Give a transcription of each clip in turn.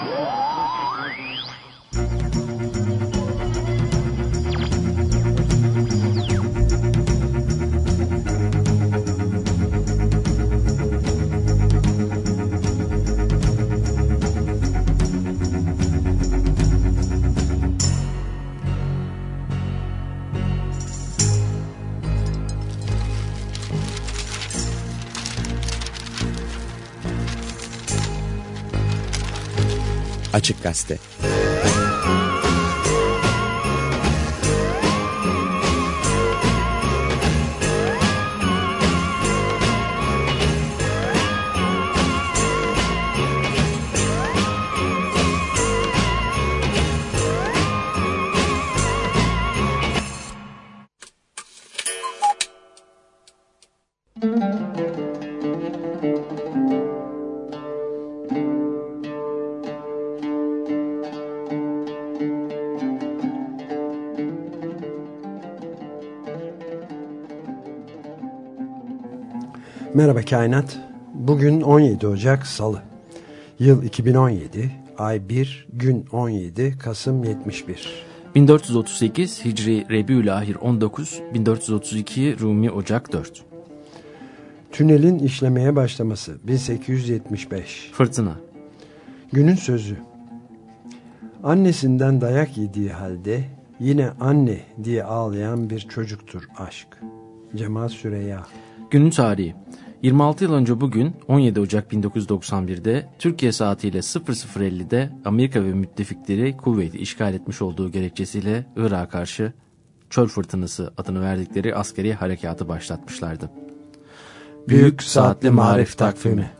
Yeah. Açık Gazete Merhaba Kainat. Bugün 17 Ocak Salı. Yıl 2017, ay 1, gün 17, Kasım 71. 1438 Hicri Rebiülahir 19, 1432 Rumi Ocak 4. Tünelin işlemeye başlaması 1875. Fırtına. Günün sözü. Annesinden dayak yediği halde yine anne diye ağlayan bir çocuktur aşk. Cemal Süreya. Günün tarihi. 26 yıl önce bugün 17 Ocak 1991'de Türkiye saatiyle 00.50'de Amerika ve müttefikleri Kuveyt'i işgal etmiş olduğu gerekçesiyle Irak'a karşı Çöl Fırtınası adını verdikleri askeri harekatı başlatmışlardı. Büyük Saatli Marif Takvimi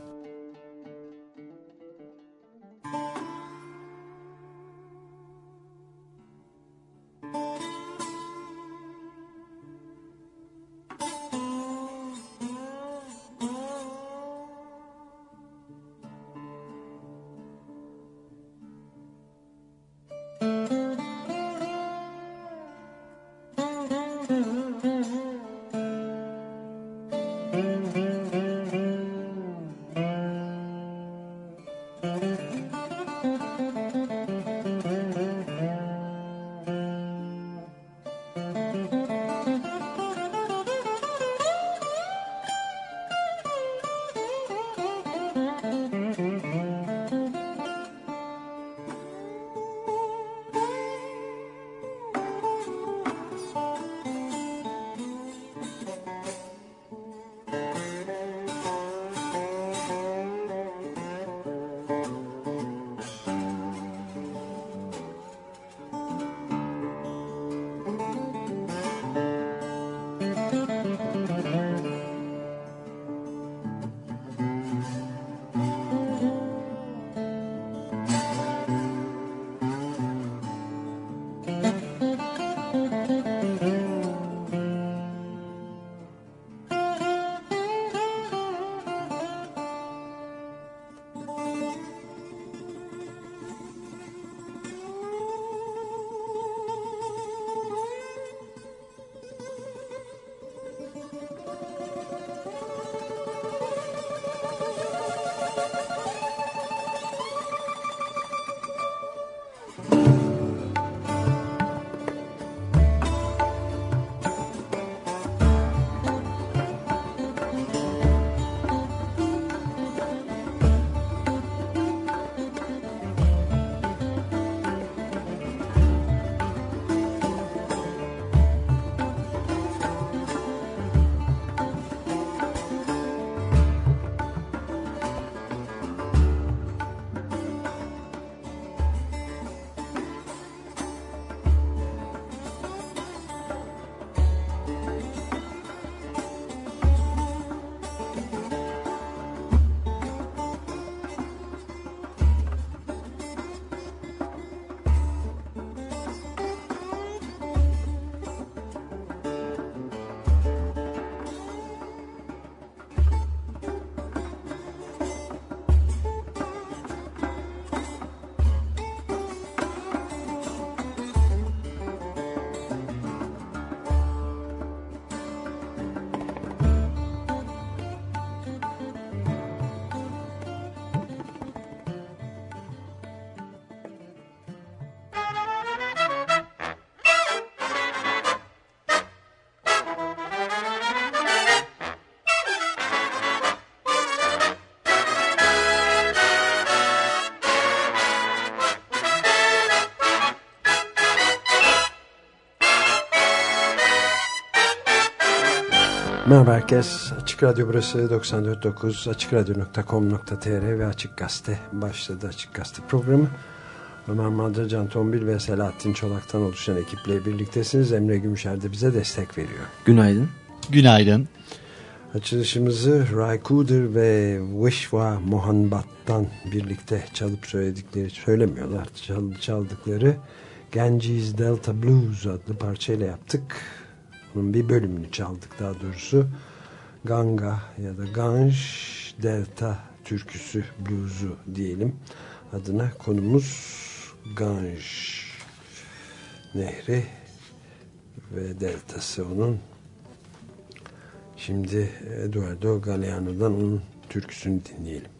Merhaba herkes. Açık Radyo burası 94.9 AçıkRadyo.com.tr ve Açık Gazete başladı Açık Gazete programı. Ömer Madra, Can Tombil ve Selahattin Çolak'tan oluşan ekiple birliktesiniz. Emre Gümüşer de bize destek veriyor. Günaydın. Günaydın. Açılışımızı Ray Cooder ve Vishwa Mohanbat'tan birlikte çalıp söyledikleri, söylemiyorlar, çaldıkları Ganges Delta Blues adlı parçayla yaptık. Bunun bir bölümünü çaldık daha doğrusu. Ganga ya da Ganj Delta türküsü bluzu diyelim. Adına konumuz Ganj Nehri ve deltası onun. Şimdi Eduardo Galeano'dan onun türküsünü dinleyelim.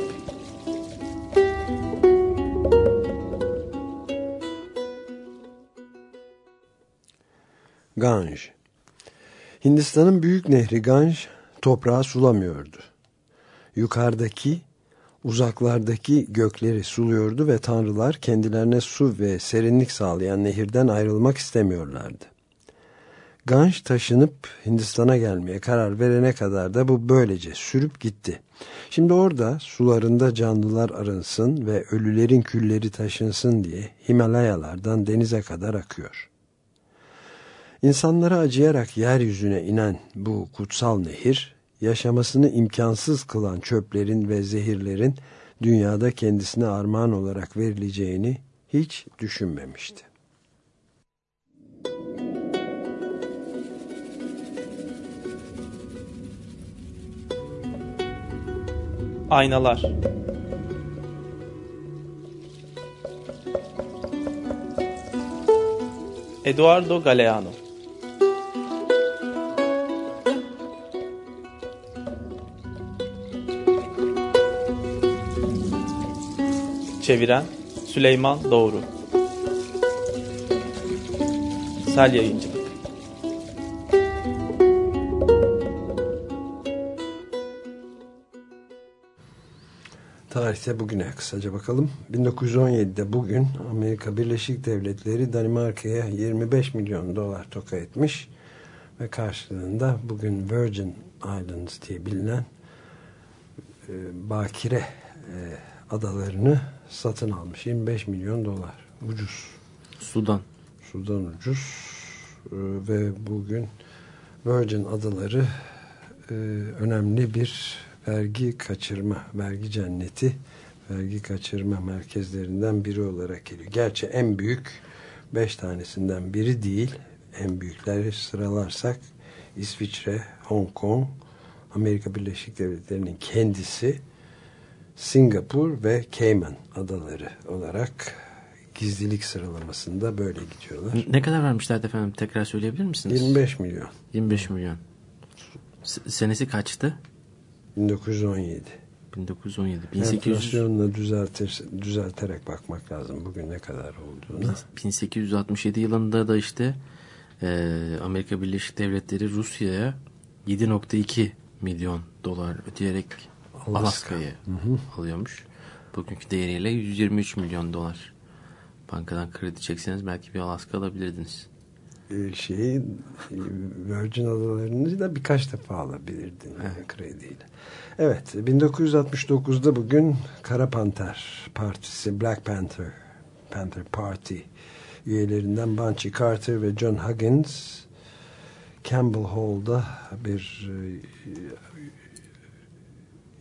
Ganj Hindistan'ın büyük nehri Ganj toprağı sulamıyordu. Yukarıdaki, uzaklardaki gökleri suluyordu ve tanrılar kendilerine su ve serinlik sağlayan nehirden ayrılmak istemiyorlardı. Ganj taşınıp Hindistan'a gelmeye karar verene kadar da bu böylece sürüp gitti. Şimdi orada sularında canlılar arınsın ve ölülerin külleri taşınsın diye Himalayalardan denize kadar akıyor. İnsanlara acıyarak yeryüzüne inen bu kutsal nehir, yaşamasını imkansız kılan çöplerin ve zehirlerin dünyada kendisine armağan olarak verileceğini hiç düşünmemişti. Aynalar Eduardo Galeano Çeviren Süleyman Doğru Sel Yayıncı Tarihte bugüne kısaca bakalım. 1917'de bugün Amerika Birleşik Devletleri Danimarka'ya 25 milyon dolar toka etmiş ve karşılığında bugün Virgin Islands diye bilinen e, bakire e, adalarını satın almış. 25 milyon dolar. Ucuz. Sudan. Sudan ucuz e, ve bugün Virgin adaları e, önemli bir vergi kaçırma, vergi cenneti, vergi kaçırma merkezlerinden biri olarak geliyor. Gerçi en büyük beş tanesinden biri değil. En büyükleri sıralarsak İsviçre, Hong Kong, Amerika Birleşik Devletleri'nin kendisi, Singapur ve Cayman adaları olarak gizlilik sıralamasında böyle gidiyorlar. Ne kadar vermişlerdi efendim? Tekrar söyleyebilir misiniz? 25 milyon. 25 milyon. S senesi kaçtı? 1917. 1917. 1800... Enflasyonla düzeltir, düzelterek bakmak lazım bugün ne kadar olduğunu. 1867 yılında da işte e, Amerika Birleşik Devletleri Rusya'ya 7.2 milyon dolar ödeyerek Alaska. Alaska'yı alıyormuş. Bugünkü değeriyle 123 milyon dolar. Bankadan kredi çekseniz belki bir Alaska alabilirdiniz. Ee, şeyi Virgin Adaları'nı da birkaç defa alabilirdin evet. krediyle. Evet 1969'da bugün Kara Panter Partisi Black Panther Panther Party üyelerinden Bunchy Carter ve John Huggins Campbell Hall'da bir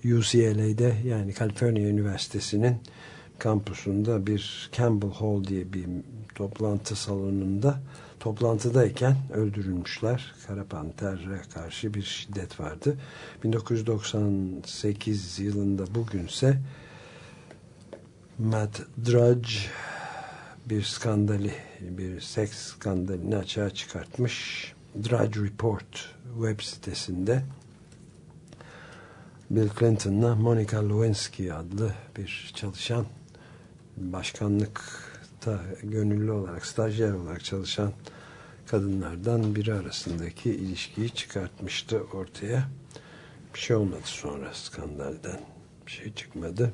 UCLA'de yani California Üniversitesi'nin kampusunda bir Campbell Hall diye bir toplantı salonunda toplantıdayken öldürülmüşler. Kara Panter'e karşı bir şiddet vardı. 1998 yılında bugünse Matt Drudge bir skandali, bir seks skandalini açığa çıkartmış. Drudge Report web sitesinde Bill Clinton'la Monica Lewinsky adlı bir çalışan başkanlıkta gönüllü olarak stajyer olarak çalışan kadınlardan biri arasındaki ilişkiyi çıkartmıştı ortaya. Bir şey olmadı sonra skandalden. Bir şey çıkmadı.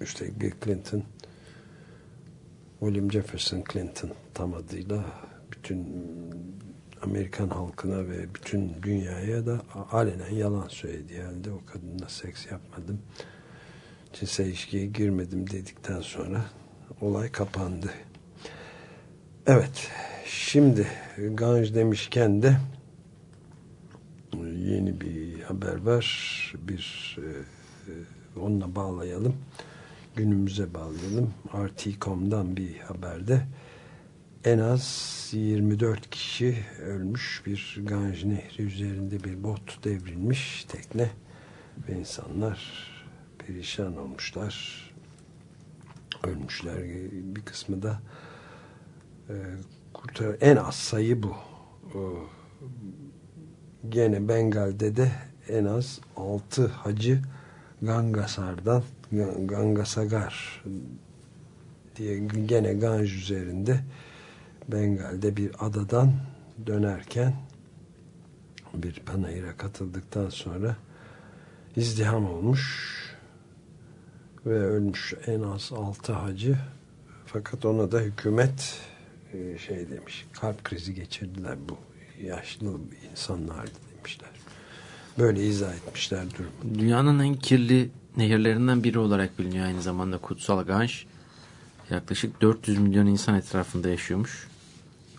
Üstelik Bill Clinton William Jefferson Clinton tam adıyla bütün Amerikan halkına ve bütün dünyaya da alenen yalan söyledi. Yani de o kadınla seks yapmadım. Cinsel ilişkiye girmedim dedikten sonra olay kapandı. Evet. Şimdi Ganj demişken de yeni bir haber var. Bir e, onunla bağlayalım. Günümüze bağlayalım. RT.com'dan bir haberde en az 24 kişi ölmüş. Bir Ganj Nehri üzerinde bir bot devrilmiş. Tekne ve insanlar perişan olmuşlar. Ölmüşler. Bir kısmı da e, kurtar en az sayı bu. O, gene Bengal'de de en az 6 hacı Gangasar'dan Gangasagar diye gene Ganj üzerinde Bengal'de bir adadan dönerken bir panayıra katıldıktan sonra izdiham olmuş ve ölmüş en az altı hacı fakat ona da hükümet e, şey demiş kalp krizi geçirdiler bu yaşlı insanlar demişler. Böyle izah etmişler durumu. Dünyanın en kirli nehirlerinden biri olarak biliniyor aynı zamanda Kutsal Ganj. Yaklaşık 400 milyon insan etrafında yaşıyormuş.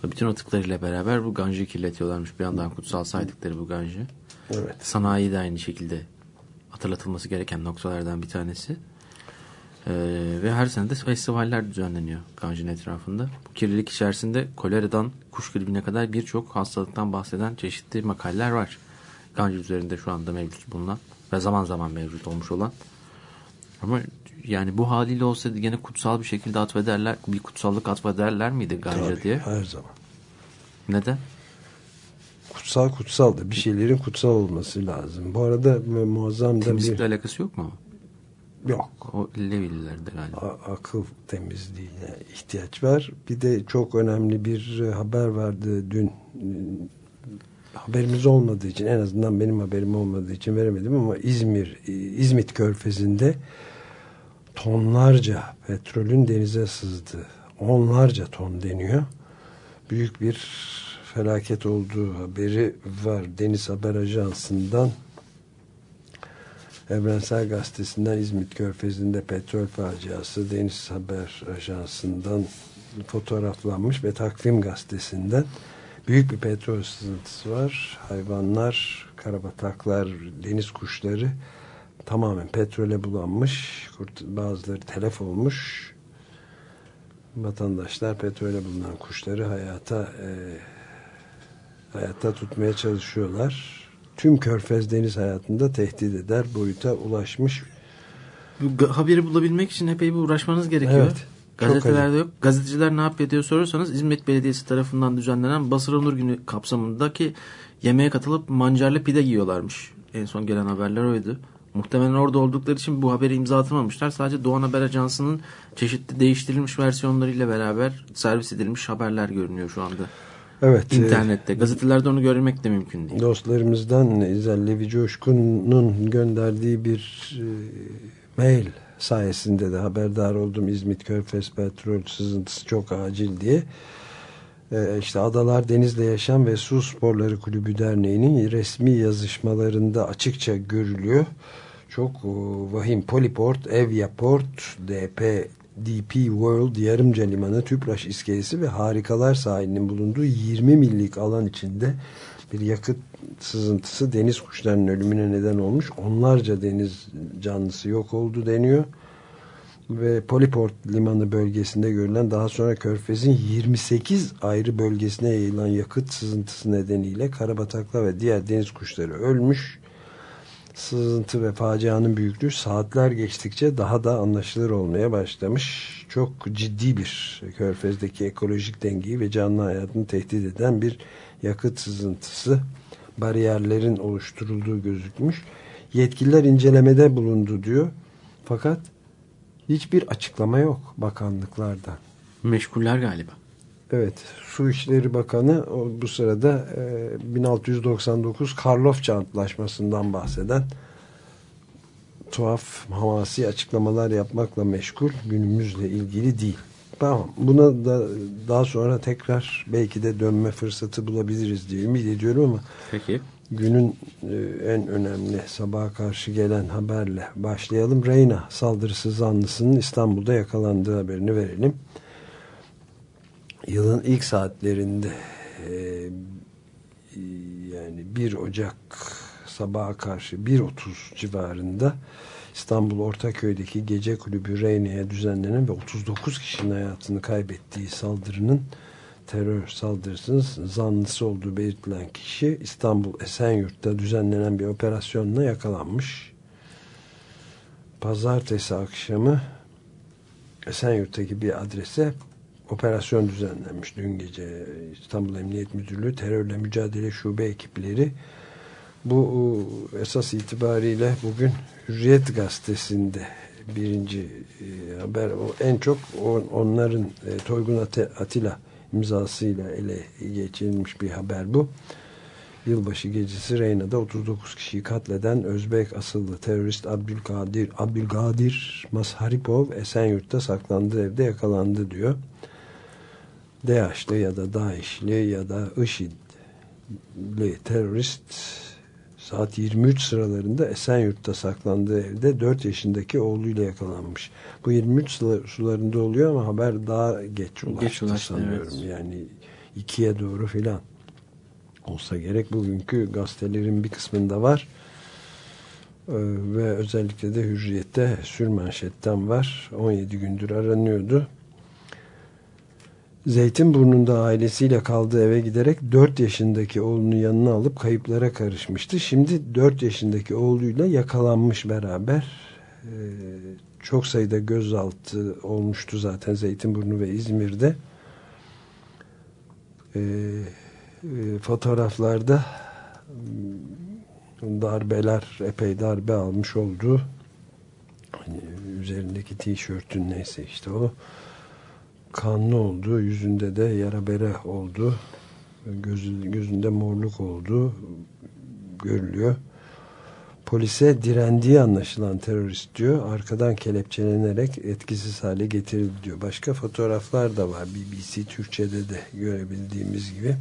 Bütün atıklarıyla beraber bu Ganj'ı kirletiyorlarmış. Bir yandan kutsal saydıkları bu Ganj'ı. Evet. Sanayi de aynı şekilde hatırlatılması gereken noktalardan bir tanesi. Ee, ve her sene de festivaller düzenleniyor Ganj'ın etrafında. Bu kirlilik içerisinde koleradan kuş gribine kadar birçok hastalıktan bahseden çeşitli makaleler var. Ganj üzerinde şu anda mevcut bulunan ve zaman zaman mevcut olmuş olan. Ama yani bu haliyle olsaydı gene kutsal bir şekilde atfederler, bir kutsallık atfederler miydi Ganj'a diye? Her zaman. Neden? Kutsal kutsal da bir şeylerin kutsal olması lazım. Bu arada muazzam da bir... alakası yok mu? Yok. O Levililerde galiba. A akıl temizliğine ihtiyaç var. Bir de çok önemli bir haber vardı dün. Haberimiz olmadığı için en azından benim haberim olmadığı için veremedim ama İzmir, İzmit Körfezi'nde tonlarca petrolün denize sızdı. Onlarca ton deniyor. Büyük bir felaket olduğu haberi var. Deniz Haber Ajansı'ndan Evrensel Gazetesi'nden İzmit Körfezi'nde petrol faciası Deniz Haber Ajansı'ndan fotoğraflanmış ve Takvim Gazetesi'nden büyük bir petrol sızıntısı var. Hayvanlar, karabataklar, deniz kuşları tamamen petrole bulanmış. Bazıları telef olmuş. Vatandaşlar petrole bulunan kuşları hayata e, hayatta tutmaya çalışıyorlar. Tüm körfez deniz hayatında tehdit eder boyuta ulaşmış. Bu haberi bulabilmek için epey bir uğraşmanız gerekiyor. Evet. Gazetelerde yok. Gazeteciler ne yapıyor diye sorarsanız İzmit Belediyesi tarafından düzenlenen Basra Nur Günü kapsamındaki yemeğe katılıp mancarlı pide yiyorlarmış. En son gelen haberler oydu. Muhtemelen orada oldukları için bu haberi imza atmamışlar. Sadece Doğan Haber Ajansı'nın çeşitli değiştirilmiş versiyonlarıyla beraber servis edilmiş haberler görünüyor şu anda. Evet. İnternette. E, Gazetelerde onu görmek de mümkün değil. Dostlarımızdan İzel Levi Coşkun'un gönderdiği bir e, mail sayesinde de haberdar oldum. İzmit Körfez petrol sızıntısı çok acil diye. Ee, işte Adalar Denizde Yaşam ve Su Sporları Kulübü Derneği'nin resmi yazışmalarında açıkça görülüyor. Çok o, vahim Poliport, Evyaport, DP, DP World, Yarımca Limanı, Tüpraş İskelesi ve Harikalar sahilinin bulunduğu 20 millik alan içinde bir yakıt sızıntısı deniz kuşlarının ölümüne neden olmuş. Onlarca deniz canlısı yok oldu deniyor. Ve Poliport limanı bölgesinde görülen daha sonra Körfez'in 28 ayrı bölgesine yayılan yakıt sızıntısı nedeniyle karabataklar ve diğer deniz kuşları ölmüş. Sızıntı ve facianın büyüklüğü saatler geçtikçe daha da anlaşılır olmaya başlamış. Çok ciddi bir körfezdeki ekolojik dengeyi ve canlı hayatını tehdit eden bir yakıt sızıntısı bariyerlerin oluşturulduğu gözükmüş. Yetkililer incelemede bulundu diyor. Fakat hiçbir açıklama yok bakanlıklardan. Meşguller galiba. Evet, Su İşleri Bakanı o, bu sırada e, 1699 Karlofça Antlaşması'ndan bahseden tuhaf, hamasi açıklamalar yapmakla meşgul, günümüzle ilgili değil. Tamam, buna da daha sonra tekrar belki de dönme fırsatı bulabiliriz diye ümit ediyorum ama Peki. günün e, en önemli sabaha karşı gelen haberle başlayalım. Reyna saldırısı zanlısının İstanbul'da yakalandığı haberini verelim yılın ilk saatlerinde e, yani 1 Ocak sabaha karşı 1.30 civarında İstanbul Ortaköy'deki gece kulübü Reyne'ye düzenlenen ve 39 kişinin hayatını kaybettiği saldırının terör saldırısının zanlısı olduğu belirtilen kişi İstanbul Esenyurt'ta düzenlenen bir operasyonla yakalanmış. Pazartesi akşamı Esenyurt'taki bir adrese operasyon düzenlenmiş dün gece İstanbul Emniyet Müdürlüğü terörle mücadele şube ekipleri bu esas itibariyle bugün Hürriyet gazetesinde birinci e, haber o en çok on, onların e, Toygun Atilla imzasıyla ele geçirilmiş bir haber bu. Yılbaşı gecesi Reyna'da 39 kişiyi katleden Özbek asıllı terörist Abdülkadir Abdülkadir Masharipov Esenyurt'ta saklandığı evde yakalandı diyor. DAEŞ'li ya da DAEŞ'li ya da IŞİD'li terörist saat 23 sıralarında Esenyurt'ta saklandığı evde 4 yaşındaki oğluyla yakalanmış. Bu 23 sularında oluyor ama haber daha geç ulaştı, geç ulaştı sanıyorum. Evet. Yani ikiye doğru filan olsa gerek. Bugünkü gazetelerin bir kısmında var. Ee, ve özellikle de Hürriyet'te sürmanşetten var. 17 gündür aranıyordu. Zeytinburnu'nda ailesiyle kaldığı eve giderek 4 yaşındaki oğlunu yanına alıp kayıplara karışmıştı. Şimdi 4 yaşındaki oğluyla yakalanmış beraber. Ee, çok sayıda gözaltı olmuştu zaten Zeytinburnu ve İzmir'de. Ee, e, fotoğraflarda darbeler epey darbe almış oldu. Hani üzerindeki tişörtün neyse işte o kanlı oldu. Yüzünde de yara bere oldu. Gözü, gözünde morluk oldu. Görülüyor. Polise direndiği anlaşılan terörist diyor. Arkadan kelepçelenerek etkisiz hale getirildi diyor. Başka fotoğraflar da var. BBC Türkçe'de de görebildiğimiz gibi.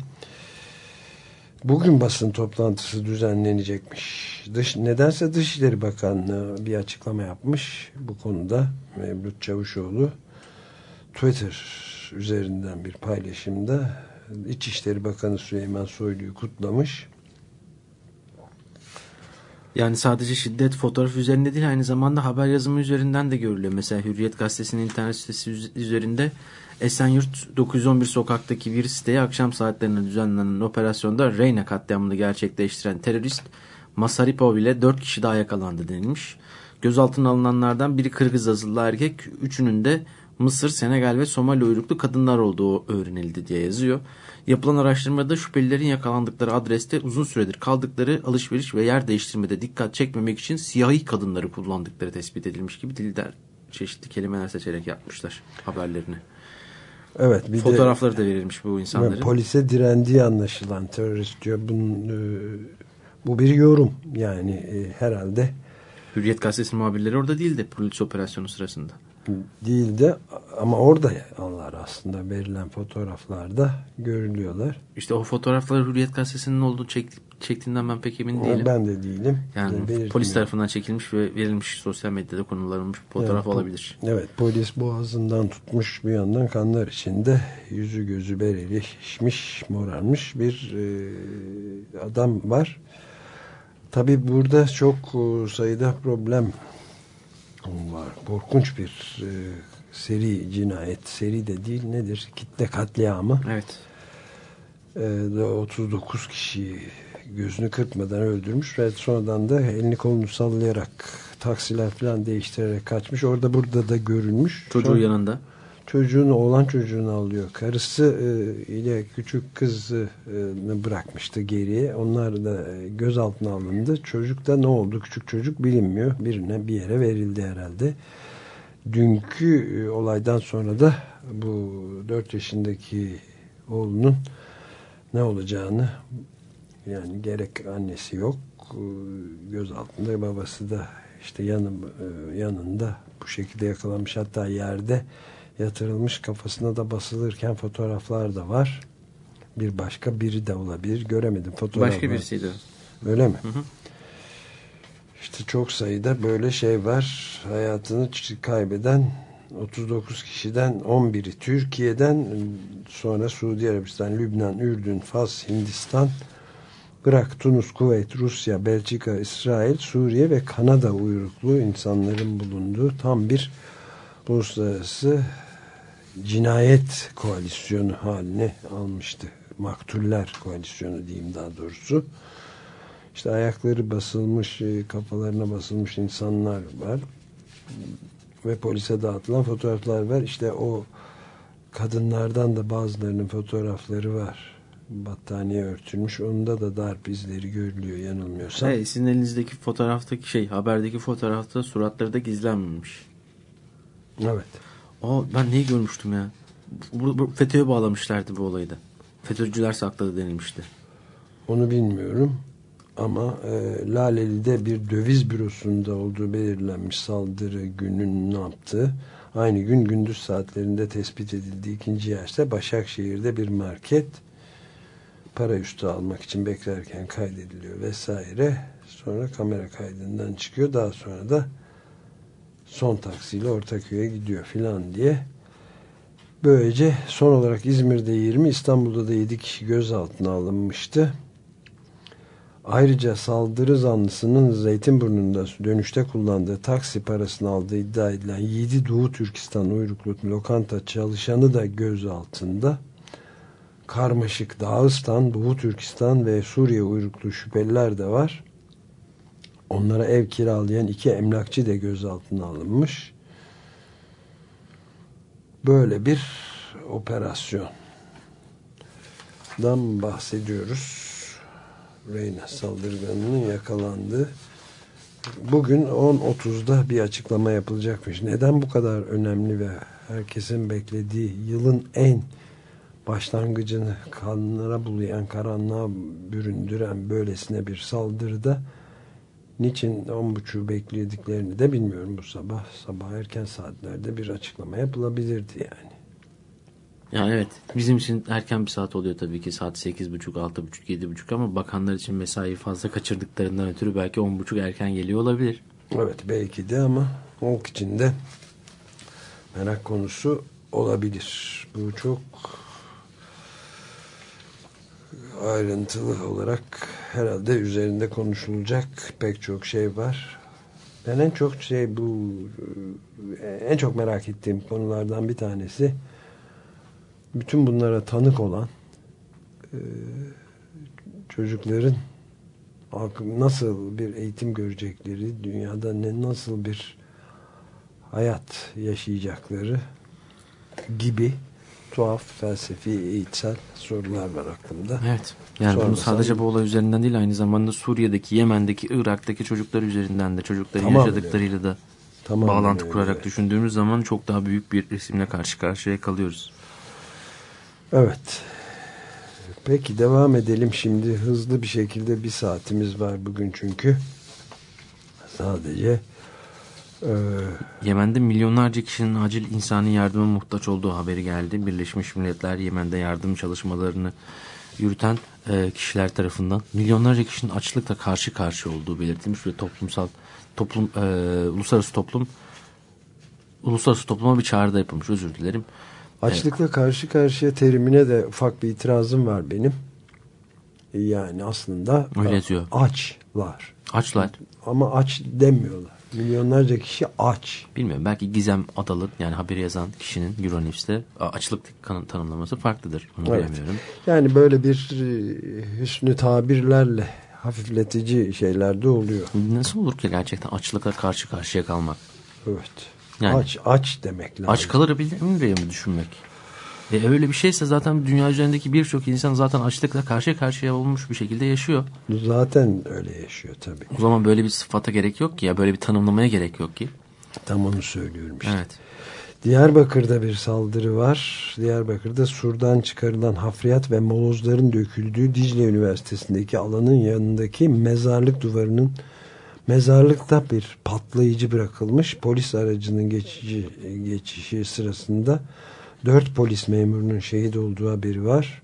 Bugün basın toplantısı düzenlenecekmiş. Dış, nedense Dışişleri Bakanlığı bir açıklama yapmış bu konuda. Mevlüt Çavuşoğlu Twitter üzerinden bir paylaşımda İçişleri Bakanı Süleyman Soylu'yu kutlamış. Yani sadece şiddet fotoğraf üzerinde değil aynı zamanda haber yazımı üzerinden de görülüyor. Mesela Hürriyet Gazetesi'nin internet sitesi üzerinde Esenyurt 911 sokaktaki bir siteye akşam saatlerinde düzenlenen operasyonda Reyna katliamını gerçekleştiren terörist Masaripov ile 4 kişi daha yakalandı denilmiş. Gözaltına alınanlardan biri Kırgız azılı erkek, üçünün de Mısır, Senegal ve Somali uyruklu kadınlar olduğu öğrenildi diye yazıyor. Yapılan araştırmada şüphelilerin yakalandıkları adreste uzun süredir kaldıkları alışveriş ve yer değiştirmede dikkat çekmemek için siyahi kadınları kullandıkları tespit edilmiş gibi dilder çeşitli kelimeler seçerek yapmışlar haberlerini. Evet. Bir Fotoğrafları de, da verilmiş bu insanların. Polise direndiği anlaşılan terörist diyor. Bunun, e, bu bir yorum yani e, herhalde. Hürriyet gazetesi muhabirleri orada değildi polis operasyonu sırasında değil de ama orada onlar aslında verilen fotoğraflarda görülüyorlar. İşte o fotoğrafları Hürriyet Gazetesi'nin olduğu çek, çektiğinden ben pek emin değilim. Ben de değilim. Yani polis tarafından çekilmiş ve verilmiş sosyal medyada konulanmış fotoğraf evet, olabilir. Evet polis boğazından tutmuş bir yandan kanlar içinde yüzü gözü bereli şişmiş morarmış bir e, adam var. Tabi burada çok e, sayıda problem var. Korkunç bir e, seri cinayet. Seri de değil nedir? Kitle katliamı. Evet. E, 39 kişiyi gözünü kırpmadan öldürmüş ve sonradan da elini kolunu sallayarak taksiler falan değiştirerek kaçmış. Orada burada da görülmüş. Çocuğu Sonra yanında. Çocuğunu oğlan çocuğunu alıyor. Karısı e, ile küçük kızını bırakmıştı geriye. Onlar da e, gözaltına alındı. Çocuk da ne oldu? Küçük çocuk bilinmiyor. Birine bir yere verildi herhalde. Dünkü e, olaydan sonra da bu 4 yaşındaki oğlunun ne olacağını yani gerek annesi yok göz altında babası da işte yanı, e, yanında bu şekilde yakalanmış hatta yerde yatırılmış kafasına da basılırken fotoğraflar da var. Bir başka biri de olabilir. Göremedim fotoğraf Başka birisiydi. öyle mi? İşte çok sayıda böyle şey var. Hayatını kaybeden 39 kişiden 11'i Türkiye'den sonra Suudi Arabistan, Lübnan, Ürdün, Fas, Hindistan Irak, Tunus, Kuveyt, Rusya, Belçika, İsrail, Suriye ve Kanada uyruklu insanların bulunduğu tam bir uluslararası cinayet koalisyonu haline almıştı. Maktuller koalisyonu diyeyim daha doğrusu. İşte ayakları basılmış, e, kafalarına basılmış insanlar var. Ve polise dağıtılan fotoğraflar var. İşte o kadınlardan da bazılarının fotoğrafları var battaniye örtülmüş. Onda da darp izleri görülüyor yanılmıyorsam. Evet, sizin elinizdeki fotoğraftaki şey, haberdeki fotoğrafta suratları da gizlenmemiş. Evet. O ben neyi görmüştüm ya? FETÖ'ye bağlamışlardı bu olayı da. FETÖ'cüler sakladı denilmişti. Onu bilmiyorum. Ama e, Laleli'de bir döviz bürosunda olduğu belirlenmiş saldırı günün ne yaptığı aynı gün gündüz saatlerinde tespit edildi. ikinci yaşta Başakşehir'de bir market para üstü almak için beklerken kaydediliyor vesaire. Sonra kamera kaydından çıkıyor. Daha sonra da son taksiyle Ortaköy'e gidiyor filan diye. Böylece son olarak İzmir'de 20, İstanbul'da da 7 kişi gözaltına alınmıştı. Ayrıca saldırı zanlısının Zeytinburnu'nda dönüşte kullandığı taksi parasını aldığı iddia edilen 7 Doğu Türkistan uyruklu lokanta çalışanı da gözaltında. Karmaşık Dağıstan, Doğu Türkistan ve Suriye uyruklu şüpheliler de var. Onlara ev kiralayan iki emlakçı da gözaltına alınmış. Böyle bir operasyondan bahsediyoruz. Reyna saldırganının yakalandığı. Bugün 10.30'da bir açıklama yapılacakmış. Neden bu kadar önemli ve herkesin beklediği yılın en başlangıcını kanlara bulayan, karanlığa büründüren böylesine bir saldırıda niçin 10.30'u beklediklerini de bilmiyorum bu sabah. Sabah erken saatlerde bir açıklama yapılabilirdi yani. Yani evet bizim için erken bir saat oluyor tabii ki saat 8.30, 6.30, 7.30 ama bakanlar için mesai fazla kaçırdıklarından ötürü belki 10.30 erken geliyor olabilir. Evet belki de ama halk için de merak konusu olabilir. Bu çok ayrıntılı olarak herhalde üzerinde konuşulacak pek çok şey var. Ben en çok şey bu en çok merak ettiğim konulardan bir tanesi bütün bunlara tanık olan e, çocukların nasıl bir eğitim görecekleri, dünyada ne nasıl bir hayat yaşayacakları gibi tuhaf felsefi eğitsel sorular var aklımda. Evet. Yani bunu sadece bu olay üzerinden değil aynı zamanda Suriye'deki, Yemen'deki, Irak'taki çocuklar üzerinden de çocukların tamam yaşadıklarıyla da tamam bağlantı kurarak öyle. düşündüğümüz zaman çok daha büyük bir resimle karşı karşıya kalıyoruz. Evet. Peki devam edelim şimdi hızlı bir şekilde bir saatimiz var bugün çünkü sadece e, Yemen'de milyonlarca kişinin acil insani yardıma muhtaç olduğu haberi geldi. Birleşmiş Milletler Yemen'de yardım çalışmalarını yürüten e, kişiler tarafından milyonlarca kişinin açlıkla karşı karşıya olduğu belirtilmiş ve toplumsal toplum e, uluslararası toplum uluslararası topluma bir çağrıda yapılmış özür dilerim. Açlıkla evet. karşı karşıya terimine de ufak bir itirazım var benim. Yani aslında Öyle diyor. açlar. Açlar. Ama aç demiyorlar. Milyonlarca kişi aç. Bilmiyorum. Belki Gizem Adalı yani haberi yazan kişinin Euronews'te açlık tanımlaması farklıdır. Onu evet. bilemiyorum. Yani böyle bir e, hüsnü tabirlerle hafifletici şeyler de oluyor. Nasıl olur ki gerçekten açlıkla karşı karşıya kalmak? Evet. Yani- aç aç demek lazım. Aç mi diye mi düşünmek? E öyle bir şeyse zaten dünya üzerindeki birçok insan zaten açlıkla karşı karşıya olmuş bir şekilde yaşıyor. Zaten öyle yaşıyor tabii. O zaman böyle bir sıfata gerek yok ki ya böyle bir tanımlamaya gerek yok ki. Tam onu söylüyorum işte. Evet. Diyarbakır'da bir saldırı var. Diyarbakır'da surdan çıkarılan hafriyat ve molozların döküldüğü Dicle Üniversitesi'ndeki alanın yanındaki mezarlık duvarının mezarlıkta bir patlayıcı bırakılmış. Polis aracının geçici, geçişi sırasında dört polis memurunun şehit olduğu haberi var.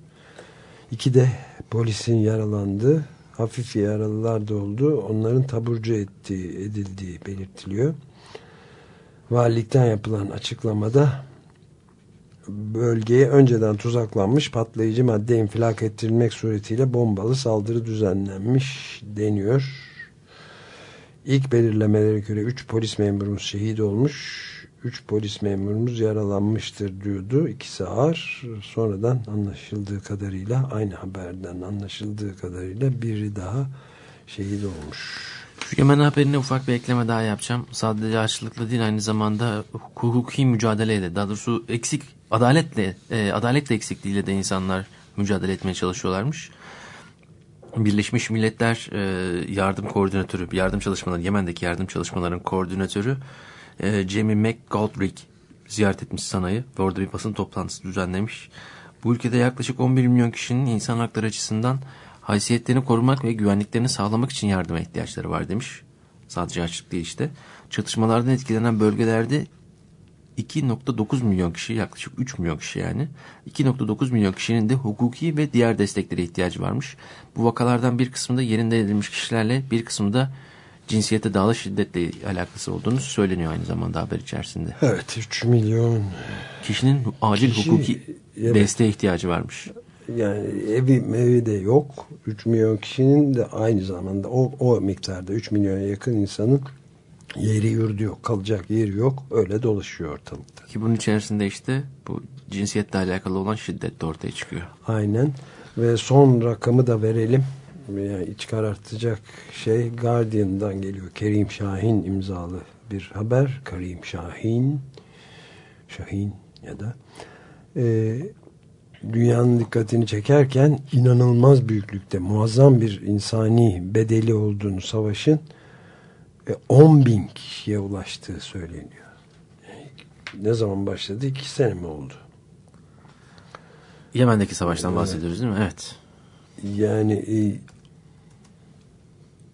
İki de polisin yaralandığı, hafif yaralılar da oldu. Onların taburcu ettiği, edildiği belirtiliyor. Valilikten yapılan açıklamada bölgeye önceden tuzaklanmış patlayıcı madde infilak ettirilmek suretiyle bombalı saldırı düzenlenmiş deniyor. İlk belirlemelere göre 3 polis memurumuz şehit olmuş. 3 polis memurumuz yaralanmıştır diyordu. İkisi ağır. Sonradan anlaşıldığı kadarıyla aynı haberden anlaşıldığı kadarıyla biri daha şehit olmuş. Şu Yemen haberine ufak bir ekleme daha yapacağım. Sadece açlıkla değil aynı zamanda hukuki mücadeleyle daha doğrusu eksik adaletle e, adalet eksikliğiyle de insanlar mücadele etmeye çalışıyorlarmış. Birleşmiş Milletler e, yardım koordinatörü, yardım çalışmaları, Yemen'deki yardım çalışmalarının koordinatörü e, Jamie McGoldrick ziyaret etmiş Sanay'ı ve orada bir basın toplantısı düzenlemiş. Bu ülkede yaklaşık 11 milyon kişinin insan hakları açısından haysiyetlerini korumak ve güvenliklerini sağlamak için yardıma ihtiyaçları var demiş. Sadece açlık değil işte. Çatışmalardan etkilenen bölgelerde 2.9 milyon kişi yaklaşık 3 milyon kişi yani 2.9 milyon kişinin de hukuki ve diğer desteklere ihtiyacı varmış. Bu vakalardan bir kısmında yerinde edilmiş kişilerle bir kısmı da cinsiyete bağlı şiddetle alakası olduğunu söyleniyor aynı zamanda haber içerisinde. Evet 3 milyon Kişinin acil Kişi- hukuki evet. desteğe ihtiyacı varmış. yani evi evi de yok. 3 milyon kişinin de aynı zamanda o, o miktarda 3 milyona yakın insanın yeri yurdu yok. Kalacak yeri yok. Öyle dolaşıyor ortalıkta. Ki bunun içerisinde işte bu cinsiyetle alakalı olan şiddet de ortaya çıkıyor. Aynen. Ve son rakamı da verelim. Yani iç karartacak şey Guardian'dan geliyor. Kerim Şahin imzalı bir haber. Kerim Şahin Şahin ya da e, dünyanın dikkatini çekerken inanılmaz büyüklükte muazzam bir insani bedeli olduğunu savaşın e, 10 bin kişiye ulaştığı söyleniyor. Yani ne zaman başladı? İki sene mi oldu? Yemen'deki savaştan bahsediyoruz değil mi? Evet. Yani e,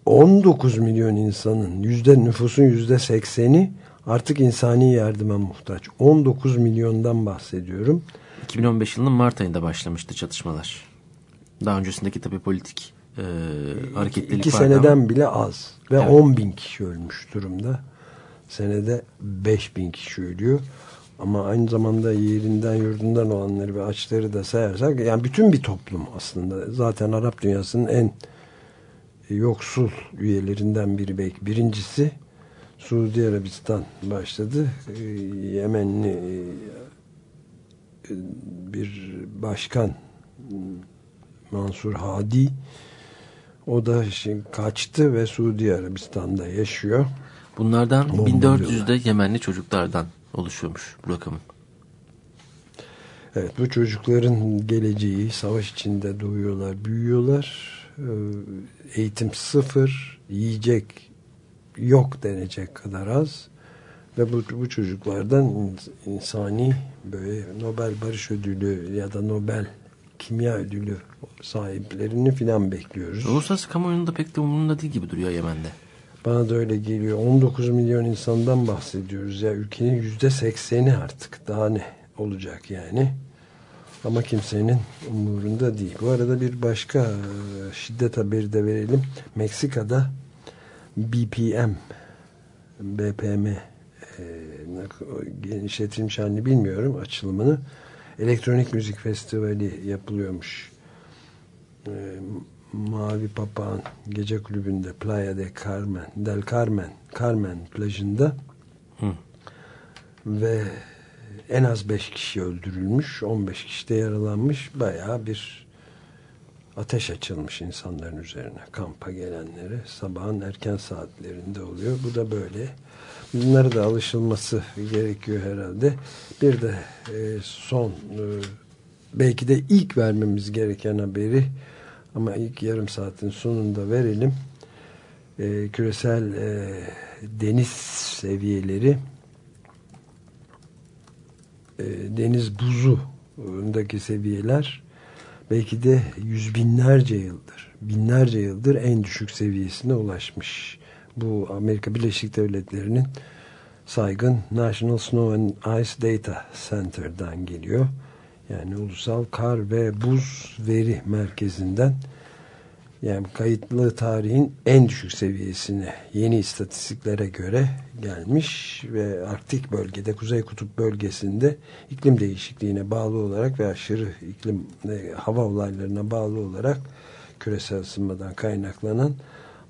19 milyon insanın yüzde nüfusun yüzde sekseni artık insani yardıma muhtaç. 19 milyondan bahsediyorum. 2015 yılının Mart ayında başlamıştı çatışmalar. Daha öncesindeki tabii politik e, hareketlilik İki vardı ama- seneden bile az. Ve Evet. 10 bin kişi ölmüş durumda. Senede 5 bin kişi ölüyor. Ama aynı zamanda yerinden yurdundan olanları ve açları da sayarsak yani bütün bir toplum aslında. Zaten Arap dünyasının en yoksul üyelerinden biri belki. Birincisi Suudi Arabistan başladı. Ee, Yemenli e, bir başkan Mansur Hadi o da şimdi kaçtı ve Suudi Arabistan'da yaşıyor. Bunlardan Bomba 1400 de Yemenli çocuklardan oluşuyormuş bu rakamın. Evet bu çocukların geleceği savaş içinde doğuyorlar, büyüyorlar. Ee, Eğitim sıfır, yiyecek yok denecek kadar az. Ve bu, bu çocuklardan ins- insani böyle Nobel Barış Ödülü ya da Nobel Kimya Ödülü sahiplerini filan bekliyoruz. Uluslararası kamuoyunun da pek de umurunda değil gibi duruyor Yemen'de. Bana da öyle geliyor. 19 milyon insandan bahsediyoruz ya. Ülkenin yüzde sekseni artık. Daha ne olacak yani. Ama kimsenin umurunda değil. Bu arada bir başka e, şiddet haberi de verelim. Meksika'da BPM BPM e, genişletilmiş halini bilmiyorum açılımını. Elektronik müzik festivali yapılıyormuş. E, Mavi Papağan gece kulübünde Playa de Carmen Del Carmen Carmen plajında Hı. ve en az 5 kişi öldürülmüş 15 kişi de yaralanmış bayağı bir ateş açılmış insanların üzerine kampa gelenlere sabahın erken saatlerinde oluyor. Bu da böyle. Bunlara da alışılması gerekiyor herhalde. Bir de e, son e, belki de ilk vermemiz gereken haberi ama ilk yarım saatin sonunda verelim. E, küresel e, deniz seviyeleri e, deniz buzundaki seviyeler belki de yüz binlerce yıldır binlerce yıldır en düşük seviyesine ulaşmış. Bu Amerika Birleşik Devletleri'nin saygın National Snow and Ice Data Center'dan geliyor. Yani Ulusal Kar ve Buz Veri Merkezi'nden yani kayıtlı tarihin en düşük seviyesine yeni istatistiklere göre gelmiş ve Arktik bölgede Kuzey Kutup bölgesinde iklim değişikliğine bağlı olarak ve aşırı iklim e, hava olaylarına bağlı olarak küresel ısınmadan kaynaklanan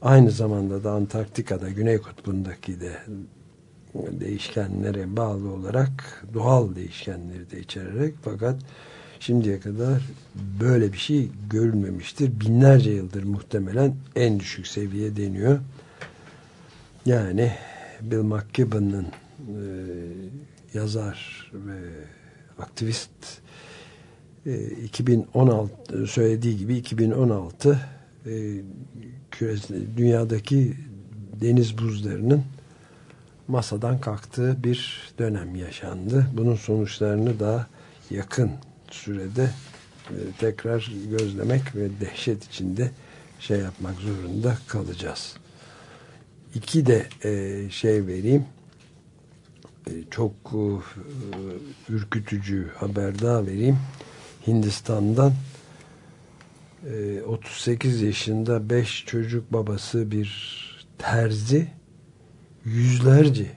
aynı zamanda da Antarktika'da Güney Kutbu'ndaki de değişkenlere bağlı olarak doğal değişkenleri de içererek fakat şimdiye kadar böyle bir şey görülmemiştir. Binlerce yıldır muhtemelen en düşük seviye deniyor. Yani Bill McKibben'ın e, yazar ve aktivist e, 2016 söylediği gibi 2016 e, küresel, dünyadaki deniz buzlarının masadan kalktığı bir dönem yaşandı. Bunun sonuçlarını da yakın sürede e, tekrar gözlemek ve dehşet içinde şey yapmak zorunda kalacağız. İki de e, şey vereyim. E, çok ürkütücü haber daha vereyim. Hindistan'dan e, 38 yaşında 5 çocuk babası bir terzi yüzlerce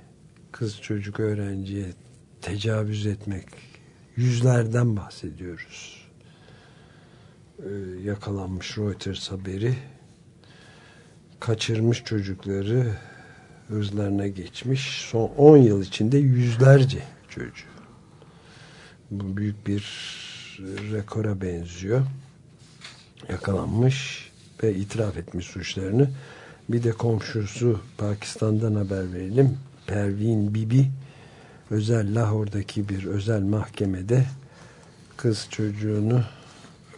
kız çocuk öğrenciye tecavüz etmek yüzlerden bahsediyoruz. Ee, yakalanmış Reuters haberi kaçırmış çocukları hızlarına geçmiş. Son 10 yıl içinde yüzlerce çocuğu. Bu büyük bir rekora benziyor. Yakalanmış ve itiraf etmiş suçlarını. Bir de komşusu Pakistan'dan haber verelim. Pervin Bibi özel Lahor'daki bir özel mahkemede kız çocuğunu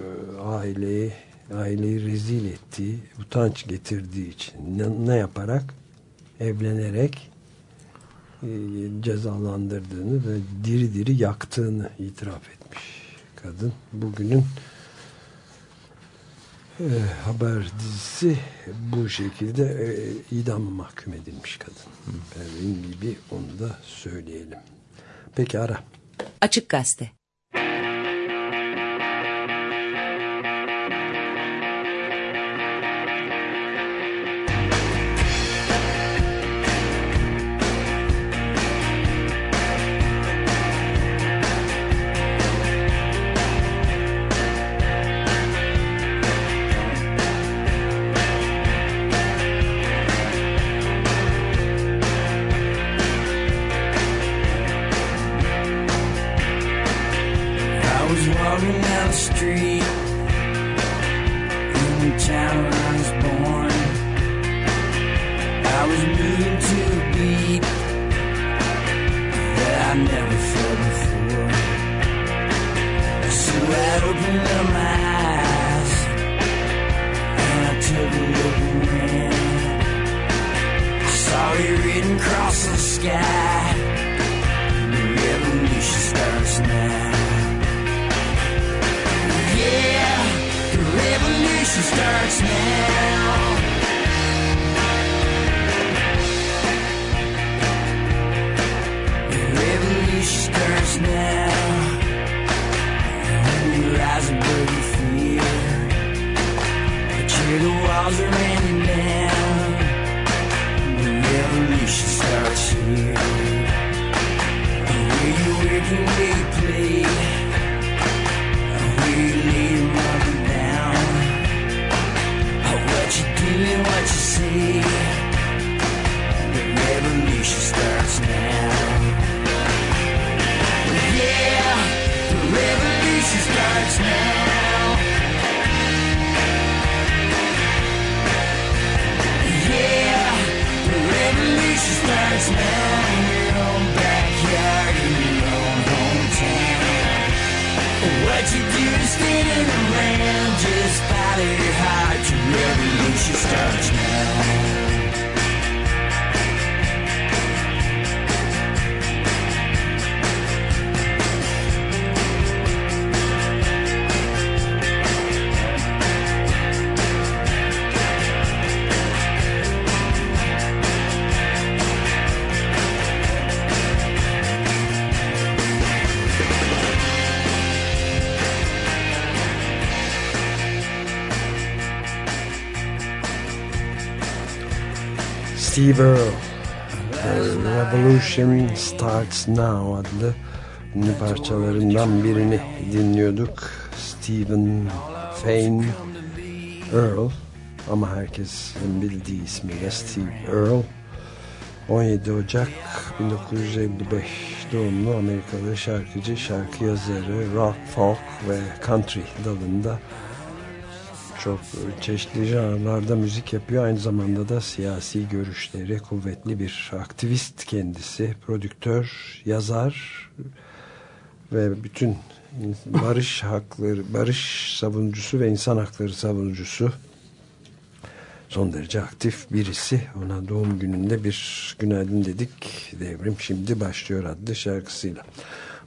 e, aileyi aileyi rezil ettiği, utanç getirdiği için ne, ne yaparak evlenerek e, cezalandırdığını ve diri diri yaktığını itiraf etmiş kadın. Bugünün e, haber dizisi bu şekilde e, idam mahkum edilmiş kadın. Pervin gibi onu da söyleyelim. Peki ara. Açık Gazete The Revolution Starts Now adlı ünlü parçalarından birini dinliyorduk. Stephen Fane Earle ama herkesin bildiği ismiyle Steve Earle 17 Ocak 1955 doğumlu Amerikalı şarkıcı, şarkı yazarı, rock, folk ve country dalında çok çeşitli janrlarda müzik yapıyor. Aynı zamanda da siyasi görüşleri kuvvetli bir aktivist kendisi. Prodüktör, yazar ve bütün barış hakları, barış savunucusu ve insan hakları savunucusu. Son derece aktif birisi. Ona doğum gününde bir günaydın dedik. Devrim şimdi başlıyor adlı şarkısıyla.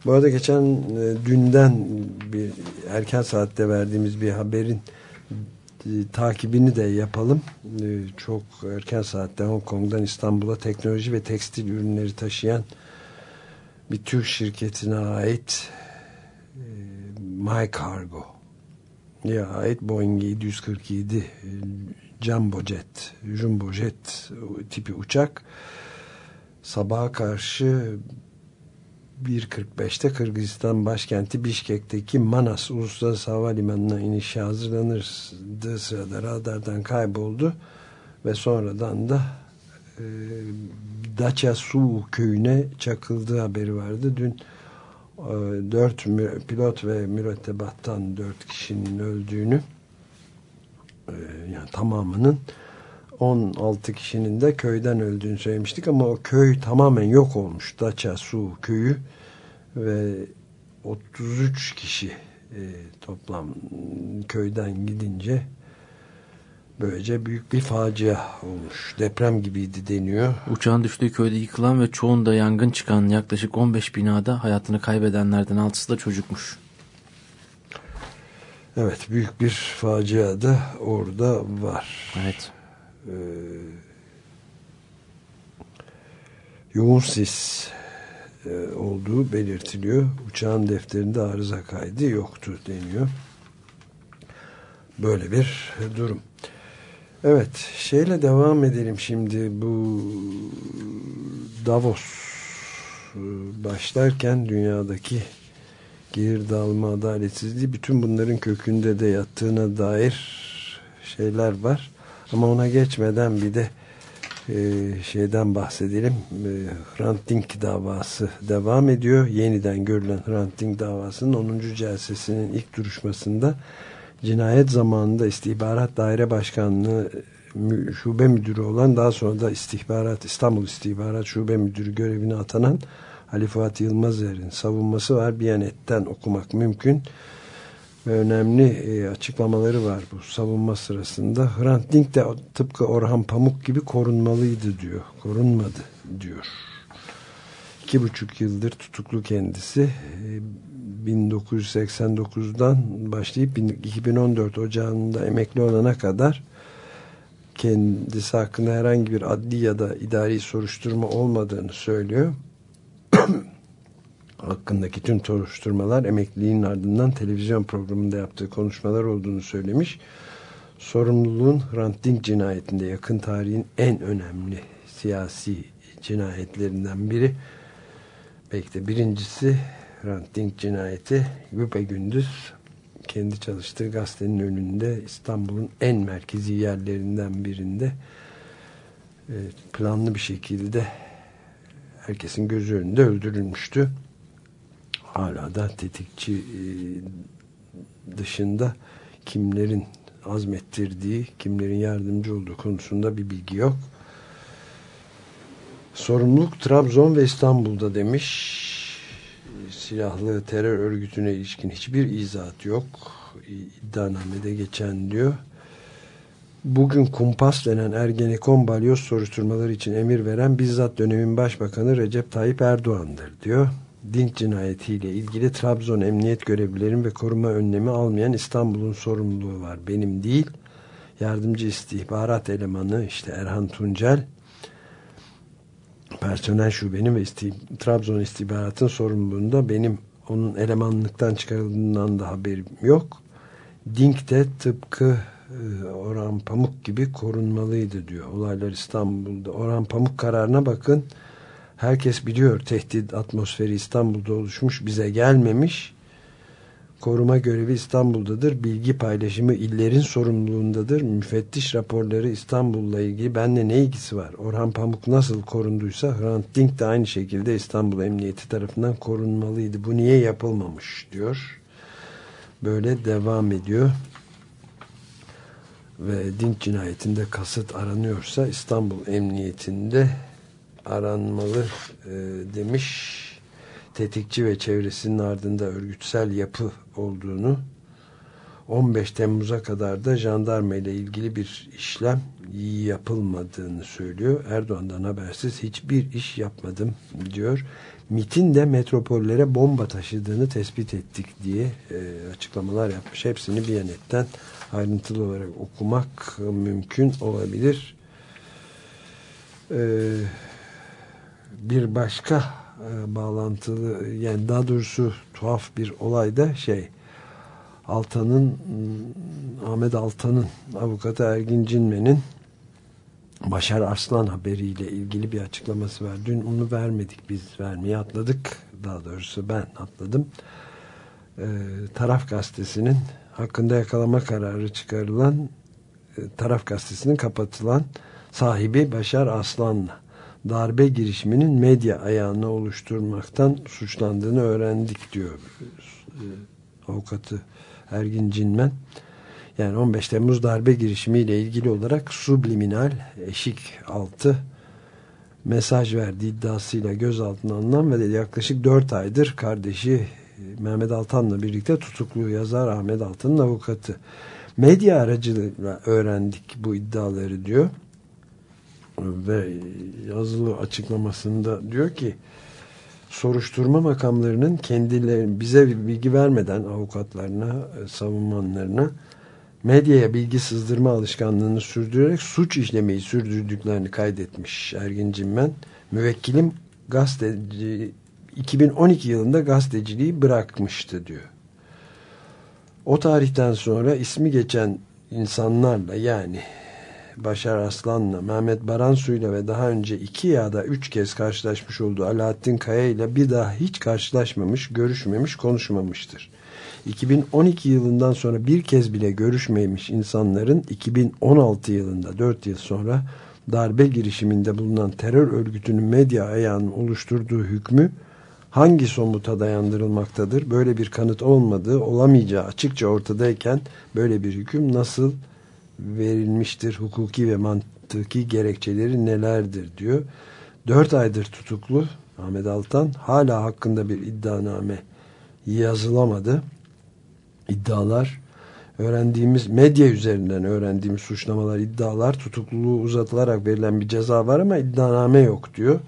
Bu arada geçen e, dünden bir erken saatte verdiğimiz bir haberin e, takibini de yapalım. E, çok erken saatte Hong Kong'dan İstanbul'a teknoloji ve tekstil ürünleri taşıyan bir Türk şirketine ait e, My Cargo ya ait Boeing 747 e, Jumbo Jet, Jumbo Jet tipi uçak sabaha karşı 1.45'te Kırgızistan başkenti Bişkek'teki Manas Uluslararası Havalimanı'na inişe hazırlanırdığı sırada radardan kayboldu ve sonradan da e, Dacia Su köyüne çakıldığı haberi vardı. Dün e, 4 pilot ve mürettebattan 4 kişinin öldüğünü e, yani tamamının 16 kişinin de köyden öldüğünü söylemiştik ama o köy tamamen yok olmuş. Daça Su köyü ve 33 kişi e, toplam köyden gidince böylece büyük bir facia olmuş. Deprem gibiydi deniyor. Uçağın düştüğü köyde yıkılan ve çoğunda yangın çıkan yaklaşık 15 binada hayatını kaybedenlerden altısı da çocukmuş. Evet büyük bir facia da orada var. Evet. Ee, e, olduğu belirtiliyor. Uçağın defterinde arıza kaydı yoktu deniyor. Böyle bir durum. Evet, şeyle devam edelim şimdi bu Davos e, başlarken dünyadaki gelir dağılma adaletsizliği bütün bunların kökünde de yattığına dair şeyler var. Ama ona geçmeden bir de e, şeyden bahsedelim. E, Hrant Dink davası devam ediyor. Yeniden görülen Hrant Dink davasının 10. celsesinin ilk duruşmasında cinayet zamanında istihbarat daire başkanlığı şube müdürü olan daha sonra da istihbarat İstanbul İstihbarat Şube Müdürü görevine atanan Ali Fuat Yılmazer'in savunması var. Biyanet'ten okumak mümkün ve önemli e, açıklamaları var bu savunma sırasında. Hrant Dink de tıpkı Orhan Pamuk gibi korunmalıydı diyor. Korunmadı diyor. İki buçuk yıldır tutuklu kendisi. E, 1989'dan başlayıp 2014 Ocağı'nda emekli olana kadar kendisi hakkında herhangi bir adli ya da idari soruşturma olmadığını söylüyor. hakkındaki tüm soruşturmalar emekliliğin ardından televizyon programında yaptığı konuşmalar olduğunu söylemiş. Sorumluluğun Hrant Dink cinayetinde yakın tarihin en önemli siyasi cinayetlerinden biri. Belki de birincisi Hrant Dink cinayeti güpe gündüz kendi çalıştığı gazetenin önünde İstanbul'un en merkezi yerlerinden birinde planlı bir şekilde herkesin gözü önünde öldürülmüştü hala da tetikçi dışında kimlerin azmettirdiği, kimlerin yardımcı olduğu konusunda bir bilgi yok. Sorumluluk Trabzon ve İstanbul'da demiş. silahlı terör örgütüne ilişkin hiçbir izahat yok. İddianamede geçen diyor. Bugün kumpas denen Ergenekon balyoz soruşturmaları için emir veren bizzat dönemin başbakanı Recep Tayyip Erdoğan'dır diyor. Dink cinayetiyle ilgili Trabzon emniyet görevlilerin ve koruma önlemi almayan İstanbul'un sorumluluğu var. Benim değil. Yardımcı istihbarat elemanı işte Erhan Tuncel personel şubenin ve istih Trabzon istihbaratın sorumluluğunda benim onun elemanlıktan çıkarıldığından da haberim yok. Dink de tıpkı e, Orhan Pamuk gibi korunmalıydı diyor. Olaylar İstanbul'da. Orhan Pamuk kararına bakın. Herkes biliyor tehdit atmosferi İstanbul'da oluşmuş bize gelmemiş. Koruma görevi İstanbul'dadır. Bilgi paylaşımı illerin sorumluluğundadır. Müfettiş raporları İstanbul'la ilgili benle ne ilgisi var? Orhan Pamuk nasıl korunduysa Hrant Dink de aynı şekilde İstanbul Emniyeti tarafından korunmalıydı. Bu niye yapılmamış diyor. Böyle devam ediyor. Ve Dink cinayetinde kasıt aranıyorsa İstanbul Emniyetinde aranmalı e, demiş tetikçi ve çevresinin ardında örgütsel yapı olduğunu 15 Temmuz'a kadar da jandarma ile ilgili bir işlem yapılmadığını söylüyor. Erdoğan'dan habersiz hiçbir iş yapmadım diyor. MIT'in de metropollere bomba taşıdığını tespit ettik diye e, açıklamalar yapmış. Hepsini bir yanetten ayrıntılı olarak okumak mümkün olabilir. Ee, bir başka e, bağlantılı yani daha doğrusu tuhaf bir olayda şey Altan'ın Ahmet Altan'ın avukatı Ergin Cinmen'in Başar Arslan haberiyle ilgili bir açıklaması var. Dün onu vermedik biz vermeyi atladık. Daha doğrusu ben atladım. Ee, Taraf gazetesinin hakkında yakalama kararı çıkarılan e, Taraf gazetesinin kapatılan sahibi Başar Aslan'la darbe girişiminin medya ayağını oluşturmaktan suçlandığını öğrendik diyor avukatı Ergin Cinmen. Yani 15 Temmuz darbe girişimiyle ilgili olarak subliminal eşik altı mesaj verdiği iddiasıyla gözaltına alınan ve yaklaşık 4 aydır kardeşi e, Mehmet Altan'la birlikte tutuklu yazar Ahmet Altan'ın avukatı. Medya aracılığıyla öğrendik bu iddiaları diyor ve yazılı açıklamasında diyor ki soruşturma makamlarının kendileri bize bilgi vermeden avukatlarına, savunmanlarına medyaya bilgi sızdırma alışkanlığını sürdürerek suç işlemeyi sürdürdüklerini kaydetmiş Ergin Cimmen. Müvekkilim gazeteci 2012 yılında gazeteciliği bırakmıştı diyor. O tarihten sonra ismi geçen insanlarla yani Başar Aslan'la, Mehmet Baransu'yla ve daha önce iki ya da üç kez karşılaşmış olduğu Alaaddin Kaya bir daha hiç karşılaşmamış, görüşmemiş, konuşmamıştır. 2012 yılından sonra bir kez bile görüşmemiş insanların 2016 yılında 4 yıl sonra darbe girişiminde bulunan terör örgütünün medya ayağının oluşturduğu hükmü hangi somuta dayandırılmaktadır? Böyle bir kanıt olmadığı, olamayacağı açıkça ortadayken böyle bir hüküm nasıl verilmiştir? Hukuki ve mantıki gerekçeleri nelerdir diyor. Dört aydır tutuklu Ahmet Altan hala hakkında bir iddianame yazılamadı. İddialar öğrendiğimiz medya üzerinden öğrendiğimiz suçlamalar, iddialar tutukluluğu uzatılarak verilen bir ceza var ama iddianame yok diyor.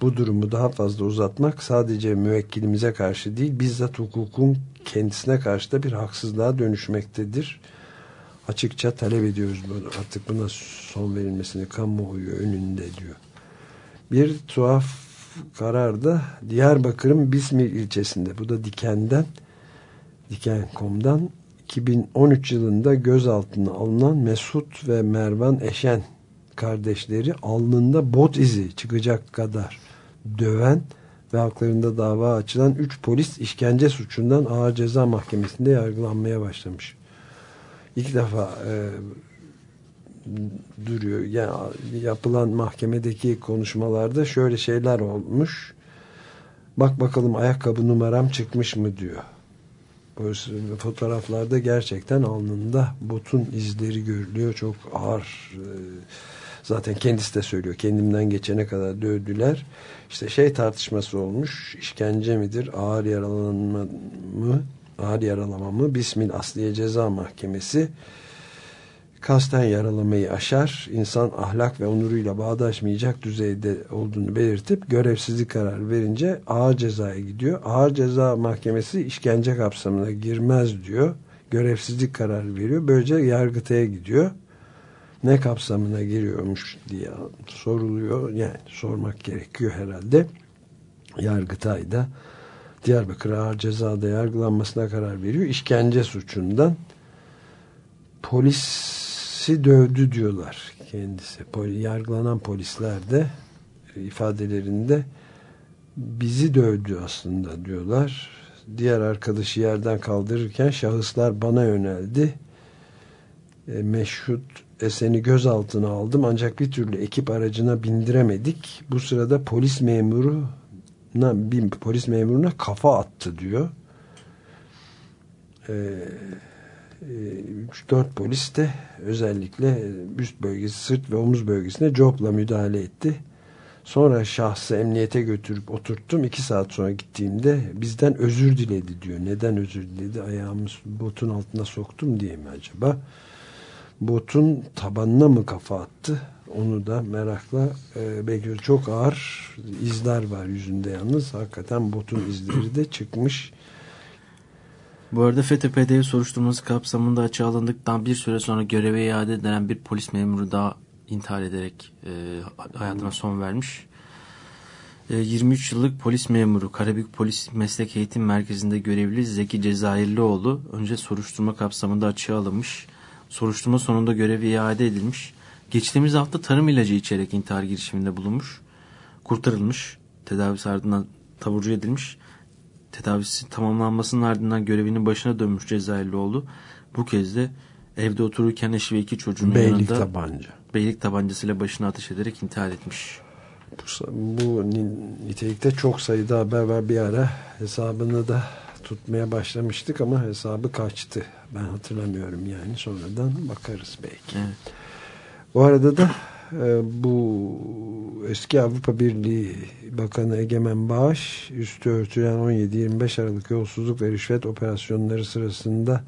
Bu durumu daha fazla uzatmak sadece müvekkilimize karşı değil bizzat hukukun kendisine karşı da bir haksızlığa dönüşmektedir açıkça talep ediyoruz. Artık buna son verilmesini kamuoyu önünde diyor. Bir tuhaf karar da Diyarbakır'ın Bismil ilçesinde. Bu da Diken'den Diken.com'dan 2013 yılında gözaltına alınan Mesut ve Mervan Eşen kardeşleri alnında bot izi çıkacak kadar döven ve haklarında dava açılan 3 polis işkence suçundan ağır ceza mahkemesinde yargılanmaya başlamış ilk defa e, duruyor. Yani yapılan mahkemedeki konuşmalarda şöyle şeyler olmuş. Bak bakalım ayakkabı numaram çıkmış mı diyor. Fotoğraflarda gerçekten alnında botun izleri görülüyor. Çok ağır e, Zaten kendisi de söylüyor. Kendimden geçene kadar dövdüler. İşte şey tartışması olmuş. İşkence midir? Ağır yaralanma mı? Ağır yaralama mı? Bismil Asliye Ceza Mahkemesi kasten yaralamayı aşar, insan ahlak ve onuruyla bağdaşmayacak düzeyde olduğunu belirtip görevsizlik kararı verince ağır cezaya gidiyor. Ağır ceza mahkemesi işkence kapsamına girmez diyor. Görevsizlik kararı veriyor. Böylece yargıtaya gidiyor. Ne kapsamına giriyormuş diye soruluyor. Yani sormak gerekiyor herhalde. Yargıtay da Diyarbakır Ağır Ceza'da yargılanmasına karar veriyor. İşkence suçundan polisi dövdü diyorlar kendisi. Yargılanan polisler de ifadelerinde bizi dövdü aslında diyorlar. Diğer arkadaşı yerden kaldırırken şahıslar bana yöneldi. E, meşhut Esen'i gözaltına aldım ancak bir türlü ekip aracına bindiremedik. Bu sırada polis memuru bir polis memuruna kafa attı diyor. Eee 3-4 polis de özellikle üst bölgesi, sırt ve omuz bölgesine copla müdahale etti. Sonra şahsı emniyete götürüp oturttum. iki saat sonra gittiğimde bizden özür diledi diyor. Neden özür diledi? Ayağımı botun altına soktum diye mi acaba? Botun tabanına mı kafa attı? Onu da merakla e, belki çok ağır izler var yüzünde yalnız. Hakikaten botun izleri de çıkmış. Bu arada FETÖ-PDV soruşturması kapsamında açığa alındıktan bir süre sonra göreve iade edilen bir polis memuru daha intihar ederek e, hayatına son vermiş. E, 23 yıllık polis memuru Karabük Polis Meslek Eğitim Merkezi'nde görevli Zeki Cezayirlioğlu önce soruşturma kapsamında açığa alınmış. Soruşturma sonunda görevi iade edilmiş. Geçtiğimiz hafta tarım ilacı içerek intihar girişiminde bulunmuş. Kurtarılmış. Tedavisi ardından taburcu edilmiş tedavisi tamamlanmasının ardından görevinin başına dönmüş Cezayirlioğlu bu kez de evde otururken eşi ve iki çocuğunun Beylik yanında tabanca. beylik tabancasıyla başına ateş ederek intihar etmiş. Bu, bu nitelikte çok sayıda haber var bir ara hesabını da tutmaya başlamıştık ama hesabı kaçtı. Ben hatırlamıyorum yani sonradan bakarız belki. Evet. Bu arada da e, bu eski Avrupa Birliği Bakanı Egemen Bağış üstü örtülen 17-25 Aralık yolsuzluk ve rüşvet operasyonları sırasında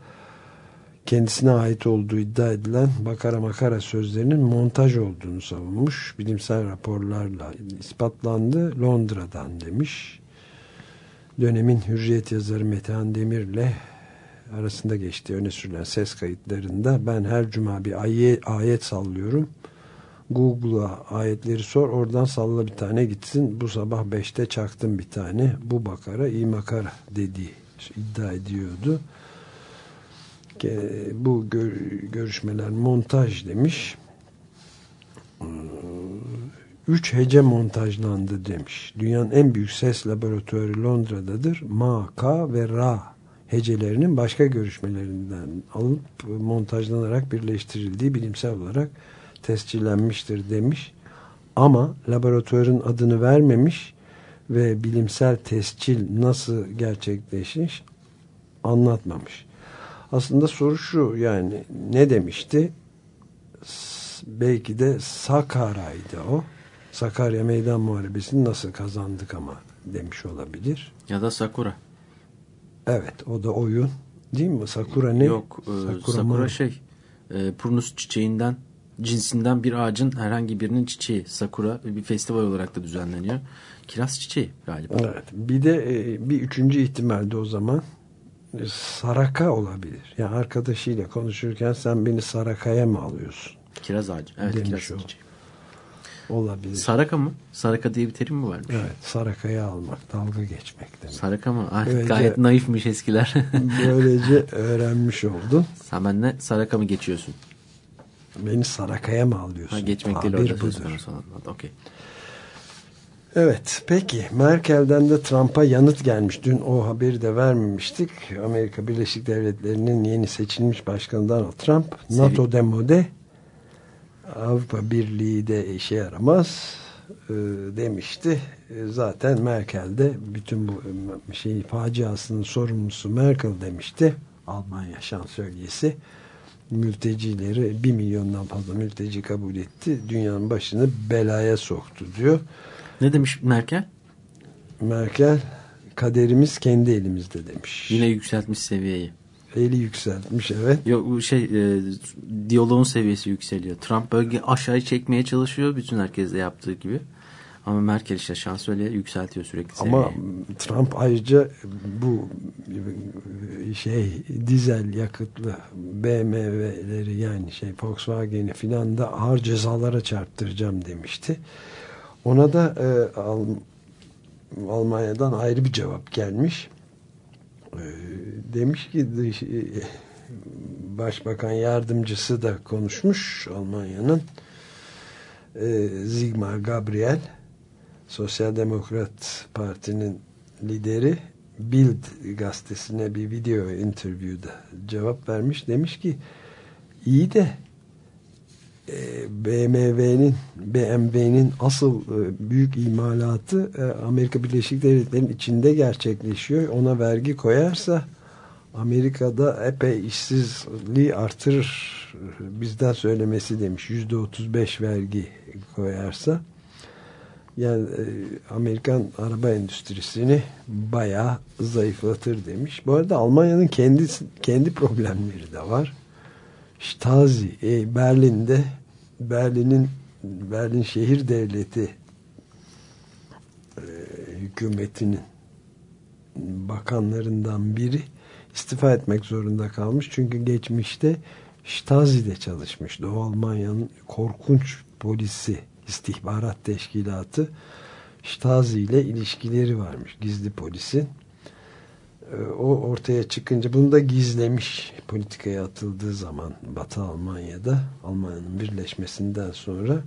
kendisine ait olduğu iddia edilen Bakara Makara sözlerinin montaj olduğunu savunmuş. Bilimsel raporlarla ispatlandı. Londra'dan demiş. Dönemin hürriyet yazarı Metehan Demir'le arasında geçtiği öne sürülen ses kayıtlarında. Ben her cuma bir ayet, ayet sallıyorum. Google'a ayetleri sor oradan salla bir tane gitsin. Bu sabah 5'te çaktım bir tane. Bu bakara iyi makara dediği iddia ediyordu. Bu gör, görüşmeler montaj demiş. Üç hece montajlandı demiş. Dünyanın en büyük ses laboratuvarı Londra'dadır. Ma, Ka ve Ra hecelerinin başka görüşmelerinden alıp montajlanarak birleştirildiği bilimsel olarak tescillenmiştir demiş. Ama laboratuvarın adını vermemiş ve bilimsel tescil nasıl gerçekleşmiş anlatmamış. Aslında soru şu yani ne demişti? Belki de Sakarya'ydı o. Sakarya Meydan Muharebesi'ni nasıl kazandık ama demiş olabilir. Ya da Sakura. Evet o da oyun. Değil mi? Sakura ne? Yok. E, Sakura, Sakura şey e, Prunus çiçeğinden cinsinden bir ağacın herhangi birinin çiçeği. Sakura bir festival olarak da düzenleniyor. Kiraz çiçeği galiba. Evet. Bir de e, bir üçüncü ihtimalde o zaman e, Saraka olabilir. Yani arkadaşıyla konuşurken sen beni Saraka'ya mı alıyorsun? Kiraz ağacı. Evet Demiş kiraz o. çiçeği. Olabilir. Saraka mı? Saraka diye bir terim mi varmış? Evet. Saraka'ya almak. Dalga geçmek demek. Saraka mı? Ah, Böylece- Gayet naifmiş eskiler. Böylece öğrenmiş oldun. Sen benimle Saraka mı geçiyorsun? Beni Saraka'ya mı alıyorsun? Ha, geçmek değil Tabir orada söz budur. Okey. Evet peki Merkel'den de Trump'a yanıt gelmiş. Dün o haberi de vermemiştik. Amerika Birleşik Devletleri'nin yeni seçilmiş başkanı Donald Trump Sevi- NATO demode Avrupa Birliği de işe yaramaz e, demişti. E, zaten Merkel de bütün bu şey faciasının sorumlusu Merkel demişti. Almanya şansölyesi. mültecileri bir milyondan fazla mülteci kabul etti. Dünyanın başını belaya soktu diyor. Ne demiş Merkel? Merkel kaderimiz kendi elimizde demiş. Yine yükseltmiş seviyeyi. Eli yükseltmiş evet. Yok bu şey e, diyaloğun seviyesi yükseliyor. Trump bölge aşağıya çekmeye çalışıyor bütün herkesle yaptığı gibi. Ama Merkel işte şansölye yükseltiyor sürekli seviyeyi. Ama Trump ayrıca bu şey dizel yakıtlı BMW'leri yani şey Volkswagen'i filan da ağır cezalara çarptıracağım demişti. Ona da e, Al Almanya'dan ayrı bir cevap gelmiş. E, demiş ki e, Başbakan yardımcısı da konuşmuş Almanya'nın e, Zigmar Gabriel Sosyal Demokrat Parti'nin lideri Bild gazetesine bir video interview'da cevap vermiş. Demiş ki iyi de BMW'nin BMW'nin asıl e, büyük imalatı e, Amerika Birleşik Devletleri'nin içinde gerçekleşiyor. Ona vergi koyarsa Amerika'da epey işsizliği artırır. Bizden söylemesi demiş. Yüzde otuz beş vergi koyarsa yani e, Amerikan araba endüstrisini bayağı zayıflatır demiş. Bu arada Almanya'nın kendi kendi problemleri de var. Stasi e, Berlin'de Berlin'in Berlin şehir devleti e, hükümetinin bakanlarından biri istifa etmek zorunda kalmış. Çünkü geçmişte Stasi'de çalışmış. Doğu Almanya'nın korkunç polisi istihbarat teşkilatı Stasi ile ilişkileri varmış gizli polisin. O ortaya çıkınca bunu da gizlemiş politikaya atıldığı zaman Batı Almanya'da Almanya'nın birleşmesinden sonra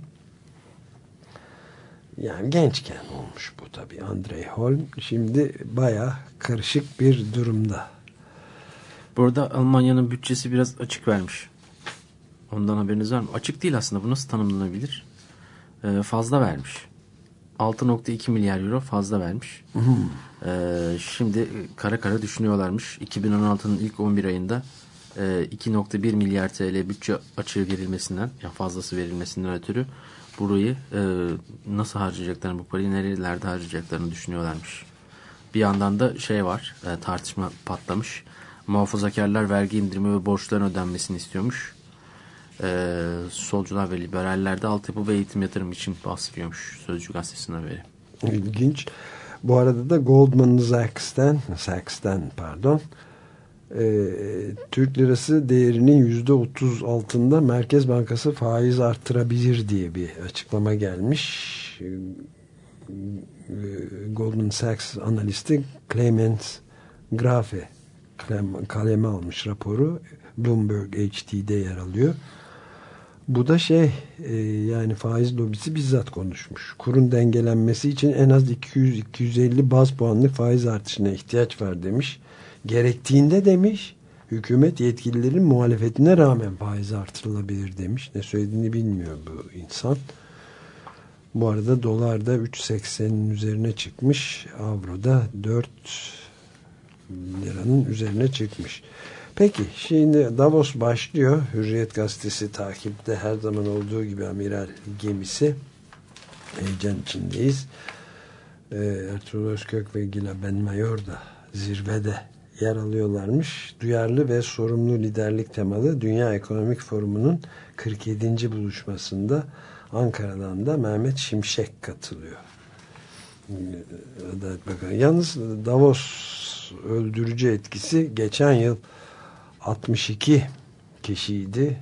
yani gençken olmuş bu tabi Andrei Holm şimdi baya karışık bir durumda. Burada Almanya'nın bütçesi biraz açık vermiş. Ondan haberiniz var mı? Açık değil aslında. Bu nasıl tanımlanabilir? Ee, fazla vermiş. 6.2 milyar euro fazla vermiş. Ee, şimdi kara kara düşünüyorlarmış. 2016'nın ilk 11 ayında e, 2.1 milyar TL bütçe açığı verilmesinden, yani fazlası verilmesinden ötürü burayı e, nasıl harcayacaklarını, bu parayı nerelerde harcayacaklarını düşünüyorlarmış. Bir yandan da şey var, e, tartışma patlamış. Muhafazakarlar vergi indirimi ve borçların ödenmesini istiyormuş. Ee, solcular ve liberaller de altyapı ve eğitim yatırım için bahsediyormuş Sözcü Gazetesi'nin haberi. İlginç. Bu arada da Goldman Sachs'ten, Sachs'ten pardon, e, Türk lirası değerinin yüzde otuz altında Merkez Bankası faiz arttırabilir diye bir açıklama gelmiş. E, Goldman Sachs analisti Clemens Grafe kaleme almış raporu. Bloomberg HD'de yer alıyor. Bu da şey e, yani faiz lobisi bizzat konuşmuş. Kurun dengelenmesi için en az 200-250 baz puanlık faiz artışına ihtiyaç var demiş. Gerektiğinde demiş hükümet yetkililerin muhalefetine rağmen faiz artırılabilir demiş. Ne söylediğini bilmiyor bu insan. Bu arada dolar da 3.80'in üzerine çıkmış. Avro da 4 liranın üzerine çıkmış. Peki şimdi Davos başlıyor. Hürriyet gazetesi takipte her zaman olduğu gibi amiral gemisi. Heyecan içindeyiz. Ee, Ertuğrul Özkök ve Gila Benmayor da zirvede yer alıyorlarmış. Duyarlı ve sorumlu liderlik temalı Dünya Ekonomik Forumu'nun 47. buluşmasında Ankara'dan da Mehmet Şimşek katılıyor. Adalet Bakanı. Yalnız Davos öldürücü etkisi geçen yıl 62 kişiydi.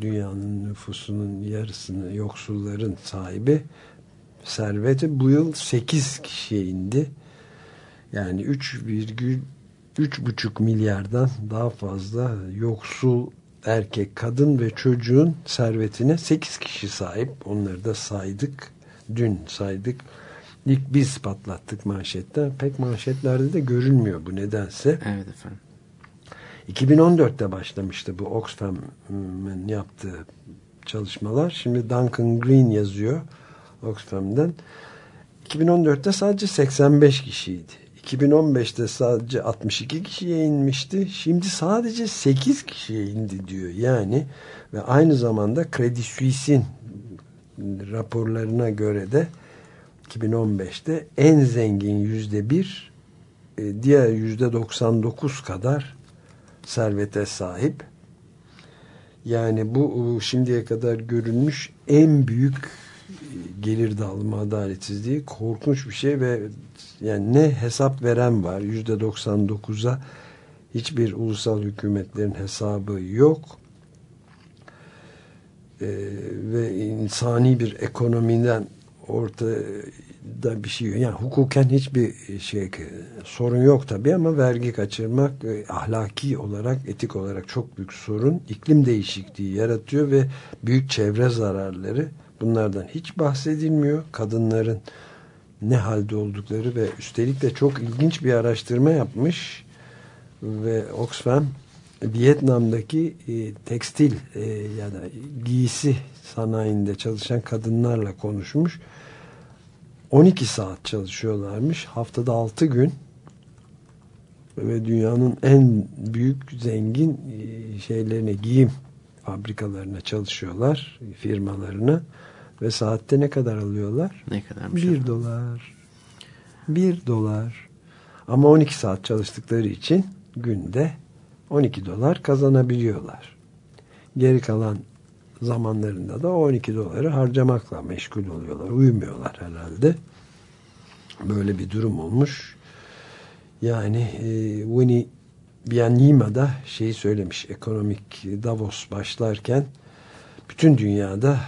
Dünyanın nüfusunun yarısını yoksulların sahibi. Serveti bu yıl 8 kişiye indi. Yani 3,3,5 milyardan daha fazla yoksul erkek, kadın ve çocuğun servetine 8 kişi sahip. Onları da saydık. Dün saydık. İlk biz patlattık manşetten. Pek manşetlerde de görünmüyor bu nedense. Evet efendim. 2014'te başlamıştı bu Oxfam'ın yaptığı çalışmalar. Şimdi Duncan Green yazıyor Oxfam'den. 2014'te sadece 85 kişiydi. 2015'te sadece 62 kişiye inmişti. Şimdi sadece 8 kişiye indi diyor. Yani ve aynı zamanda Credit Suisse'in raporlarına göre de 2015'te en zengin yüzde bir e, diğer yüzde 99 kadar servete sahip. Yani bu şimdiye kadar görülmüş en büyük e, gelir dağılımı adaletsizliği korkunç bir şey ve yani ne hesap veren var yüzde 99'a hiçbir ulusal hükümetlerin hesabı yok Ee, ve insani bir ekonomiden ortada bir şey. Yani hukuken hiçbir şey sorun yok tabii ama vergi kaçırmak e, ahlaki olarak etik olarak çok büyük sorun iklim değişikliği yaratıyor ve büyük çevre zararları bunlardan hiç bahsedilmiyor kadınların ne halde oldukları ve üstelik de çok ilginç bir araştırma yapmış ve Oxfam Vietnam'daki e, tekstil e, ya da giysi sanayinde çalışan kadınlarla konuşmuş. 12 saat çalışıyorlarmış. Haftada 6 gün ve dünyanın en büyük zengin e, şeylerine giyim fabrikalarına çalışıyorlar firmalarına ve saatte ne kadar alıyorlar? Ne kadarmış? 1 dolar. 1 dolar. Ama 12 saat çalıştıkları için günde 12 dolar kazanabiliyorlar. Geri kalan zamanlarında da 12 doları harcamakla meşgul oluyorlar. Uyumuyorlar herhalde. Böyle bir durum olmuş. Yani e, Winnie Byanyima da şeyi söylemiş. Ekonomik Davos başlarken bütün dünyada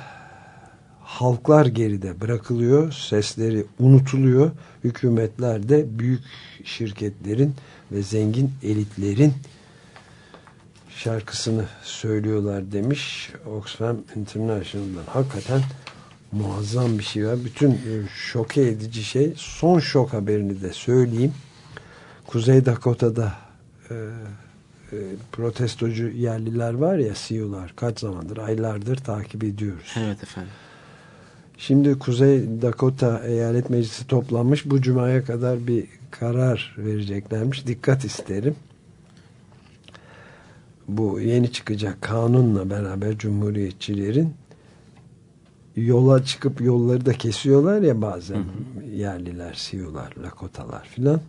halklar geride bırakılıyor. Sesleri unutuluyor. Hükümetler de büyük şirketlerin ve zengin elitlerin şarkısını söylüyorlar demiş Oxfam International'dan. Hakikaten muazzam bir şey var. Bütün e, şoke edici şey son şok haberini de söyleyeyim. Kuzey Dakota'da e, e, protestocu yerliler var ya CEO'lar kaç zamandır aylardır takip ediyoruz. Evet efendim. Şimdi Kuzey Dakota Eyalet Meclisi toplanmış. Bu cumaya kadar bir karar vereceklermiş. Dikkat isterim. Bu yeni çıkacak kanunla beraber cumhuriyetçilerin yola çıkıp yolları da kesiyorlar ya bazen hı hı. yerliler, siyolar, lakotalar filan.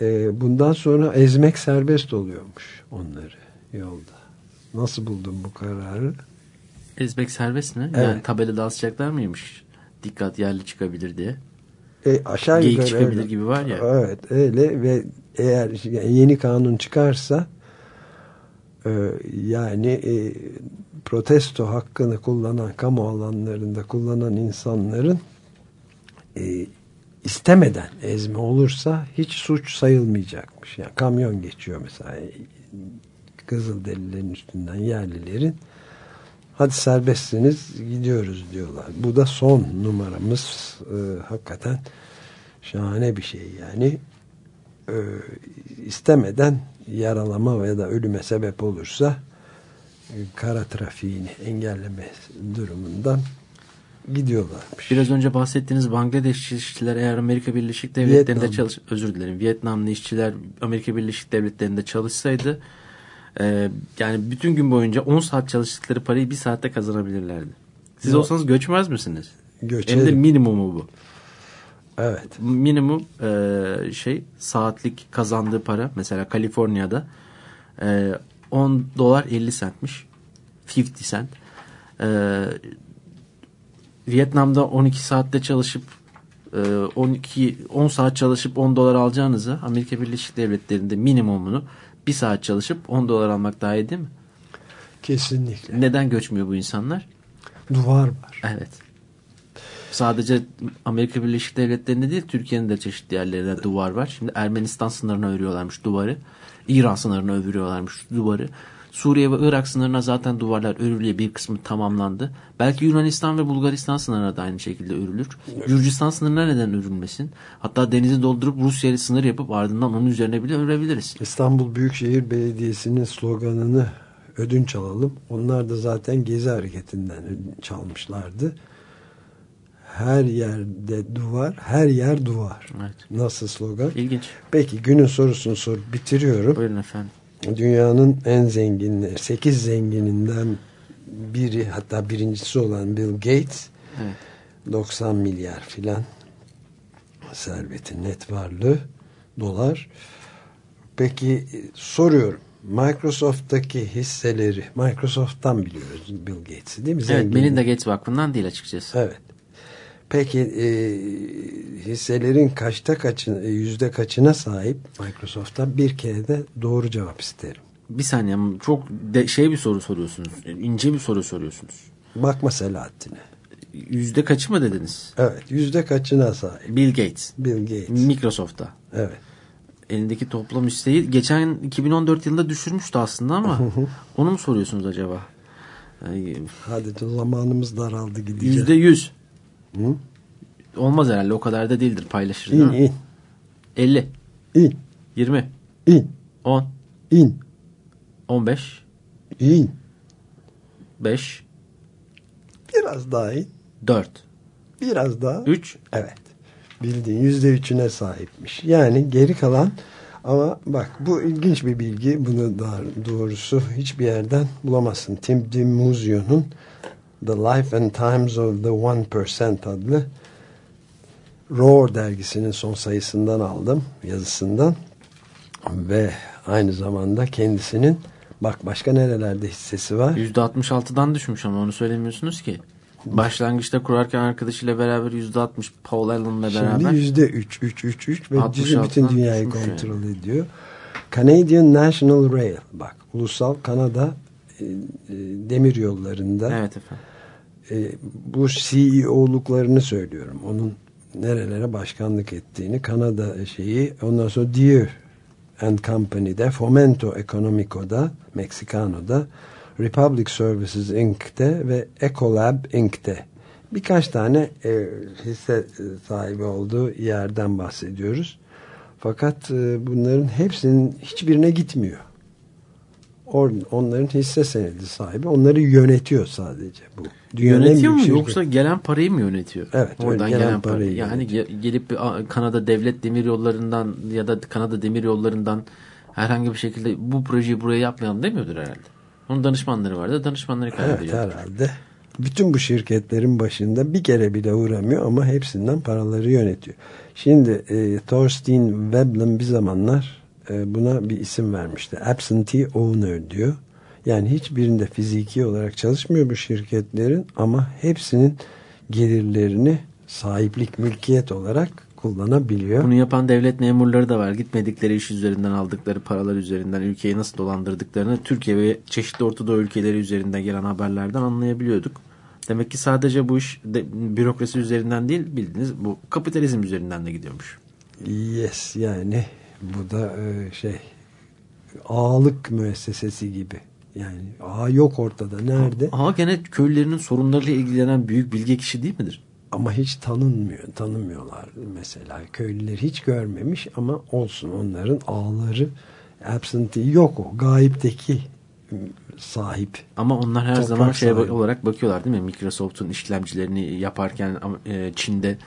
Ee, bundan sonra ezmek serbest oluyormuş onları yolda. Nasıl buldun bu kararı? Ezbek serbest mi? Evet. Yani tabelada asacaklar mıymış? Dikkat yerli çıkabilir diye. E, aşağı Geyik yukarı çıkabilir öyle. gibi var ya. Evet öyle ve eğer yani yeni kanun çıkarsa e, yani e, protesto hakkını kullanan kamu alanlarında kullanan insanların e, istemeden ezme olursa hiç suç sayılmayacakmış. Yani kamyon geçiyor mesela Kızılderililerin üstünden yerlilerin hadi serbestsiniz gidiyoruz diyorlar. Bu da son numaramız. E, hakikaten şahane bir şey yani. E, istemeden yaralama ya da ölüme sebep olursa e, kara trafiğini engelleme durumundan gidiyorlarmış. Biraz önce bahsettiğiniz Bangladeş işçiler eğer Amerika Birleşik Devletleri'nde Vietnam. çalış özür dilerim Vietnamlı işçiler Amerika Birleşik Devletleri'nde çalışsaydı e, yani bütün gün boyunca 10 saat çalıştıkları parayı bir saatte kazanabilirlerdi. Siz Yo. olsanız göçmez misiniz? Göçerim. Hem de minimumu bu. Evet. Minimum e, şey saatlik kazandığı para mesela Kaliforniya'da e, 10 dolar 50 centmiş. 50 cent. E, Vietnam'da 12 saatte çalışıp e, 12 10 saat çalışıp 10 dolar alacağınıza Amerika Birleşik Devletleri'nde minimumunu bir saat çalışıp 10 dolar almak daha iyi değil mi? Kesinlikle. Neden göçmüyor bu insanlar? Duvar var. Evet. Sadece Amerika Birleşik Devletleri'nde değil Türkiye'nin de çeşitli yerlerinde duvar var. Şimdi Ermenistan sınırına örüyorlarmış duvarı. İran sınırına örüyorlarmış duvarı. Suriye ve Irak sınırına zaten duvarlar örülüyor. Bir kısmı tamamlandı. Belki Yunanistan ve Bulgaristan sınırına da aynı şekilde örülür. Gürcistan sınırına neden örülmesin? Hatta denizi doldurup Rusya ile sınır yapıp ardından onun üzerine bile örebiliriz. İstanbul Büyükşehir Belediyesi'nin sloganını ödünç alalım. Onlar da zaten Gezi Hareketi'nden çalmışlardı. Her yerde duvar, her yer duvar. Evet. Nasıl slogan? İlginç. Peki günün sorusunu sorup bitiriyorum. Buyurun efendim. Dünyanın en zenginleri, 8 zengininden biri hatta birincisi olan Bill Gates Evet. 90 milyar filan serveti net varlığı dolar. Peki soruyorum. Microsoft'taki hisseleri Microsoft'tan biliyoruz Bill Gates'i değil mi? Evet, Zengin. Melinda Gates Vakfı'ndan değil açıkçası. Evet. Peki e, hisselerin kaçta kaçın, e, yüzde kaçına sahip Microsoft'ta bir kere de doğru cevap isterim. Bir saniye çok de, şey bir soru soruyorsunuz. İnce bir soru soruyorsunuz. Bakma Selahattin'e. Yüzde kaçı mı dediniz? Evet. Yüzde kaçına sahip? Bill Gates. Bill Gates. Microsoft'ta. Evet. Elindeki toplam hisseyi geçen 2014 yılında düşürmüştü aslında ama onu mu soruyorsunuz acaba? Hadi zamanımız daraldı gideceğiz. Yüzde yüz. Hı? Olmaz herhalde o kadar da değildir paylaşırız. İn değil in. 50, İn. 20, İn. 10, İn. 15, İn. 5, Biraz daha in. 4, Biraz daha. 3, Evet. Bildiğin yüzde üçüne sahipmiş. Yani geri kalan ama bak bu ilginç bir bilgi. Bunu da doğrusu hiçbir yerden bulamazsın. Tim DiMuzio'nun The Life and Times of the One Percent adlı Roar dergisinin son sayısından aldım yazısından ve aynı zamanda kendisinin bak başka nerelerde hissesi var %66'dan düşmüş ama onu söylemiyorsunuz ki. Başlangıçta kurarken arkadaşıyla beraber %60 Paul Allen'la beraber. Şimdi yüzde üç, üç, üç, üç ve 66'dan bütün dünyayı kontrol ediyor. Canadian National Rail, bak ulusal Kanada e, e, demir yollarında Evet efendim. E, bu CEO'luklarını söylüyorum. Onun nerelere başkanlık ettiğini Kanada şeyi ondan sonra Deere and Company'de Fomento Economico'da Mexicano'da Republic Services Inc.'te ve Ecolab Inc.'te birkaç tane e, hisse sahibi olduğu yerden bahsediyoruz. Fakat e, bunların hepsinin hiçbirine gitmiyor. Onların hisse senedi sahibi. Onları yönetiyor sadece bu. Dünyanın Yönetiyor mu şirketi. yoksa gelen parayı mı yönetiyor? Evet, Oradan gelen gelen, parayı parayı. Yani ge- gelip Kanada Devlet Demir Yolları'ndan ya da Kanada Demir Yolları'ndan herhangi bir şekilde bu projeyi buraya yapmayalım demiyordur herhalde. Onun danışmanları vardı. Danışmanları karar Evet herhalde. Bütün bu şirketlerin başında bir kere bile uğramıyor ama hepsinden paraları yönetiyor. Şimdi e, Thorstein Veblen bir zamanlar buna bir isim vermişti. Absentee owner diyor. Yani hiçbirinde fiziki olarak çalışmıyor bu şirketlerin ama hepsinin gelirlerini sahiplik, mülkiyet olarak kullanabiliyor. Bunu yapan devlet memurları da var. Gitmedikleri iş üzerinden aldıkları paralar üzerinden ülkeyi nasıl dolandırdıklarını Türkiye ve çeşitli Ortadoğu ülkeleri üzerinden gelen haberlerden anlayabiliyorduk. Demek ki sadece bu iş de, bürokrasi üzerinden değil bildiğiniz bu kapitalizm üzerinden de gidiyormuş. Yes yani bu da e, şey ağalık müessesesi gibi. Yani ağa yok ortada. Nerede? Ama gene köylülerinin sorunlarıyla ilgilenen büyük bilge kişi değil midir? Ama hiç tanınmıyor. Tanımıyorlar mesela. Köylüler hiç görmemiş ama olsun onların ağları absentee yok o. Gayipteki m, sahip. Ama onlar her Toprak zaman şey sahibi. olarak bakıyorlar değil mi? Microsoft'un işlemcilerini yaparken e, Çin'de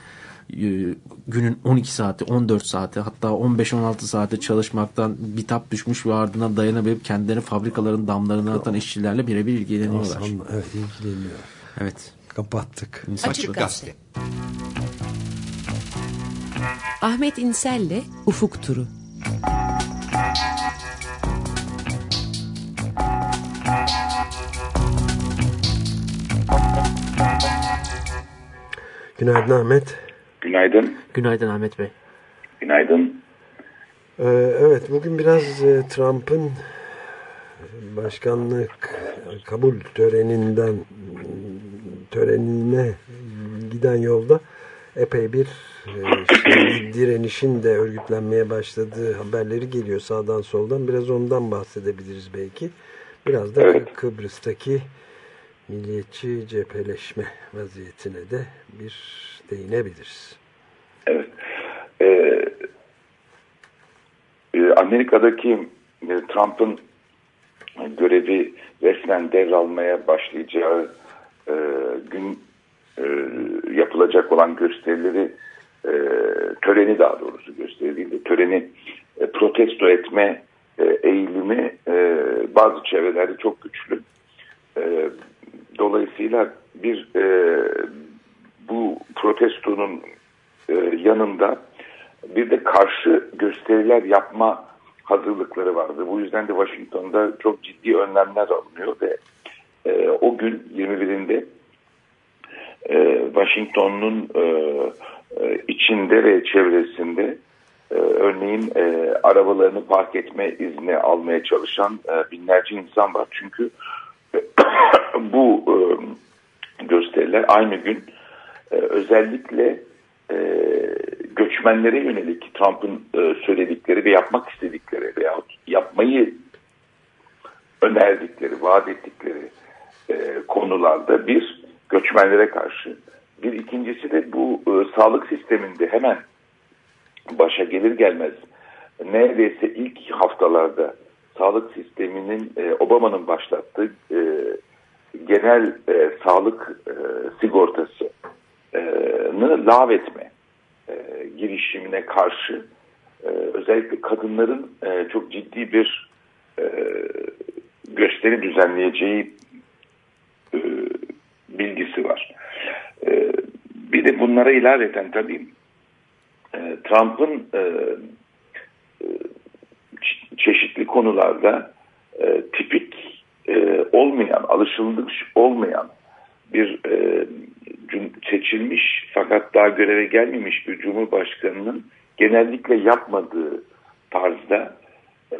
günün 12 saati, 14 saati hatta 15-16 saate çalışmaktan bitap düşmüş ve ardından dayanamayıp kendilerini fabrikaların damlarına atan işçilerle birebir ilgileniyorlar. Aslında, evet ilgileniyor. Evet. Kapattık. İnsaflı. Açık Gazete. Ahmet İnsel'le Ufuk Turu. Günaydın Ahmet. Günaydın. Günaydın Ahmet Bey. Günaydın. Ee, evet bugün biraz e, Trump'ın başkanlık kabul töreninden törenine giden yolda epey bir e, direnişin de örgütlenmeye başladığı haberleri geliyor sağdan soldan. Biraz ondan bahsedebiliriz belki. Biraz da Evet. Kıbrıs'taki milliyetçi cepheleşme vaziyetine de bir değinebiliriz. Evet. Ee, e, Amerika'daki e, Trump'ın görevi resmen devralmaya başlayacağı e, gün yapılacak olan gösterileri töreni daha doğrusu gösteri töreni protesto etme eğilimi bazı çevrelerde çok güçlü. Dolayısıyla bir bu protestonun yanında bir de karşı gösteriler yapma hazırlıkları vardı. Bu yüzden de Washington'da çok ciddi önlemler alınıyor ve e, o gün 21'inde e, Washington'un e, e, içinde ve çevresinde e, örneğin e, arabalarını park etme izni almaya çalışan e, binlerce insan var. Çünkü bu e, gösteriler aynı gün e, özellikle e, göçmenlere yönelik Trump'ın e, söyledikleri ve yapmak istedikleri veyahut yapmayı önerdikleri, vaat ettikleri e, konularda bir göçmenlere karşı. Bir ikincisi de bu e, sağlık sisteminde hemen başa gelir gelmez neredeyse ilk haftalarda sağlık sisteminin e, Obama'nın başlattığı e, genel e, sağlık e, sigortası e, lağvetme e, girişimine karşı özellikle kadınların çok ciddi bir gösteri düzenleyeceği bilgisi var. Bir de bunlara ilaveten tabii Trump'ın çeşitli konularda tipik olmayan, alışılmış olmayan bir e, seçilmiş fakat daha göreve gelmemiş bir cumhurbaşkanının genellikle yapmadığı tarzda e,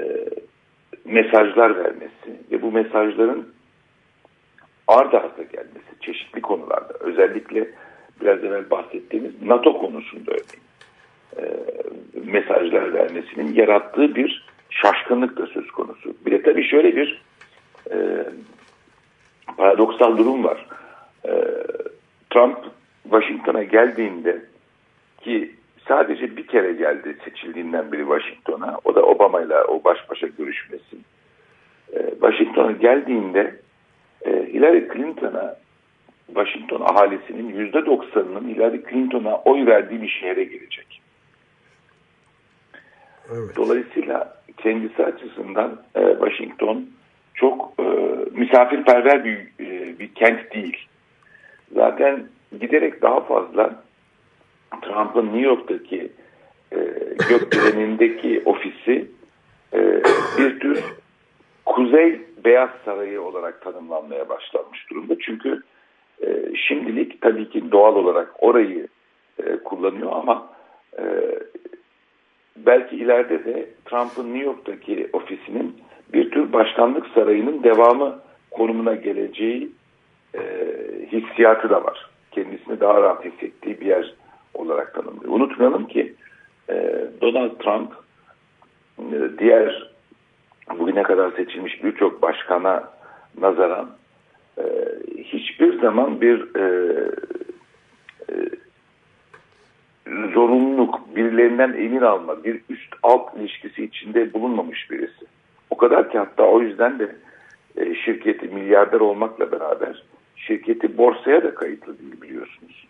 mesajlar vermesi ve bu mesajların ard arda gelmesi çeşitli konularda özellikle biraz evvel bahsettiğimiz NATO konusunda örneğin e, mesajlar vermesinin yarattığı bir şaşkınlık da söz konusu. Bir de tabii şöyle bir e, paradoksal durum var. E, Trump Washington'a geldiğinde ki sadece bir kere geldi seçildiğinden beri Washington'a. O da Obama ile o baş başa görüşmesi. E, Washington'a geldiğinde e, Hillary Clinton'a Washington ahalisinin yüzde doksanının Hillary Clinton'a oy verdiği bir şehre gelecek. Evet. Dolayısıyla kendisi açısından e, Washington çok e, misafirperver bir, e, bir kent değil. Zaten giderek daha fazla Trump'ın New York'taki e, gökdelenindeki ofisi e, bir tür Kuzey Beyaz Sarayı olarak tanımlanmaya başlanmış durumda. Çünkü e, şimdilik tabii ki doğal olarak orayı e, kullanıyor ama e, belki ileride de Trump'ın New York'taki ofisinin bir tür başkanlık sarayının devamı konumuna geleceği e, hissiyatı da var. Kendisini daha rahat hissettiği bir yer olarak tanımlıyor. Unutmayalım ki e, Donald Trump e, diğer bugüne kadar seçilmiş birçok başkana nazaran e, hiçbir zaman bir e, e, zorunluluk, birilerinden emir alma, bir üst alt ilişkisi içinde bulunmamış birisi. O kadar ki hatta o yüzden de e, şirketi milyarder olmakla beraber şirketi borsaya da kayıtlı değil biliyorsunuz.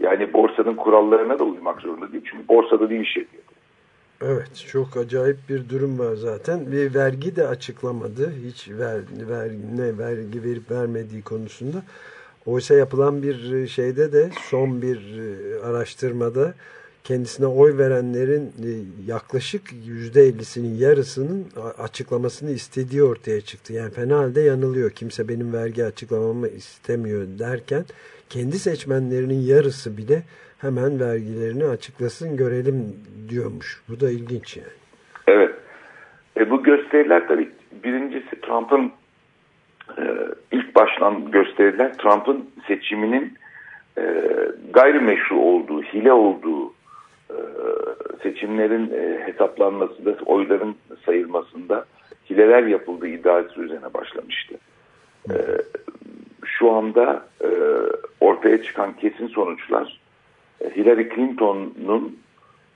Yani borsanın kurallarına da uymak zorunda değil. Çünkü borsada değil şirket. Evet çok acayip bir durum var zaten. Bir vergi de açıklamadı. Hiç ver, ver, ne vergi verip vermediği konusunda. Oysa yapılan bir şeyde de son bir e, araştırmada kendisine oy verenlerin e, yaklaşık yüzde ellisinin yarısının açıklamasını istediği ortaya çıktı. Yani fena halde yanılıyor. Kimse benim vergi açıklamamı istemiyor derken kendi seçmenlerinin yarısı bile hemen vergilerini açıklasın görelim diyormuş. Bu da ilginç yani. Evet. E, bu gösteriler tabii birincisi Trump'ın e, ilk başlan gösteriler Trump'ın seçiminin e, gayrimeşru olduğu, hile olduğu seçimlerin e, hesaplanmasında, oyların sayılmasında hileler yapıldığı iddiası üzerine başlamıştı. E, şu anda e, ortaya çıkan kesin sonuçlar e, Hillary Clinton'un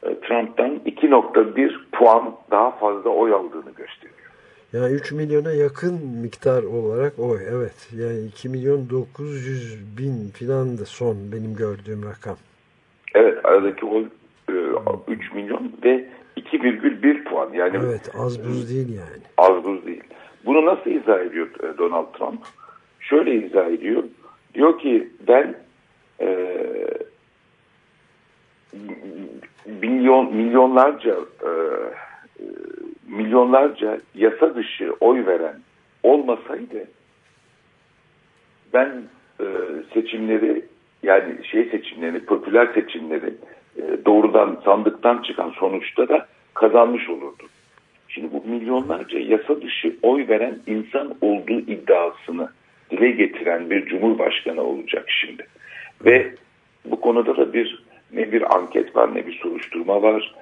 e, Trump'tan 2.1 puan daha fazla oy aldığını gösteriyor. Yani 3 milyona yakın miktar olarak oy evet. Yani 2 milyon 900 bin filan da son benim gördüğüm rakam. Evet aradaki oy e, 3 milyon ve 2,1 puan. Yani Evet az buz değil yani. az buz değil. Bunu nasıl izah ediyor e, Donald Trump? Şöyle izah ediyor. Diyor ki ben e, milyon milyonlarca e, e, milyonlarca yasa dışı oy veren olmasaydı ben e, seçimleri yani şey seçimlerini, popüler seçimleri e, doğrudan sandıktan çıkan sonuçta da kazanmış olurdu. Şimdi bu milyonlarca yasa dışı oy veren insan olduğu iddiasını dile getiren bir cumhurbaşkanı olacak şimdi. Ve bu konuda da bir ne bir anket var ne bir soruşturma var.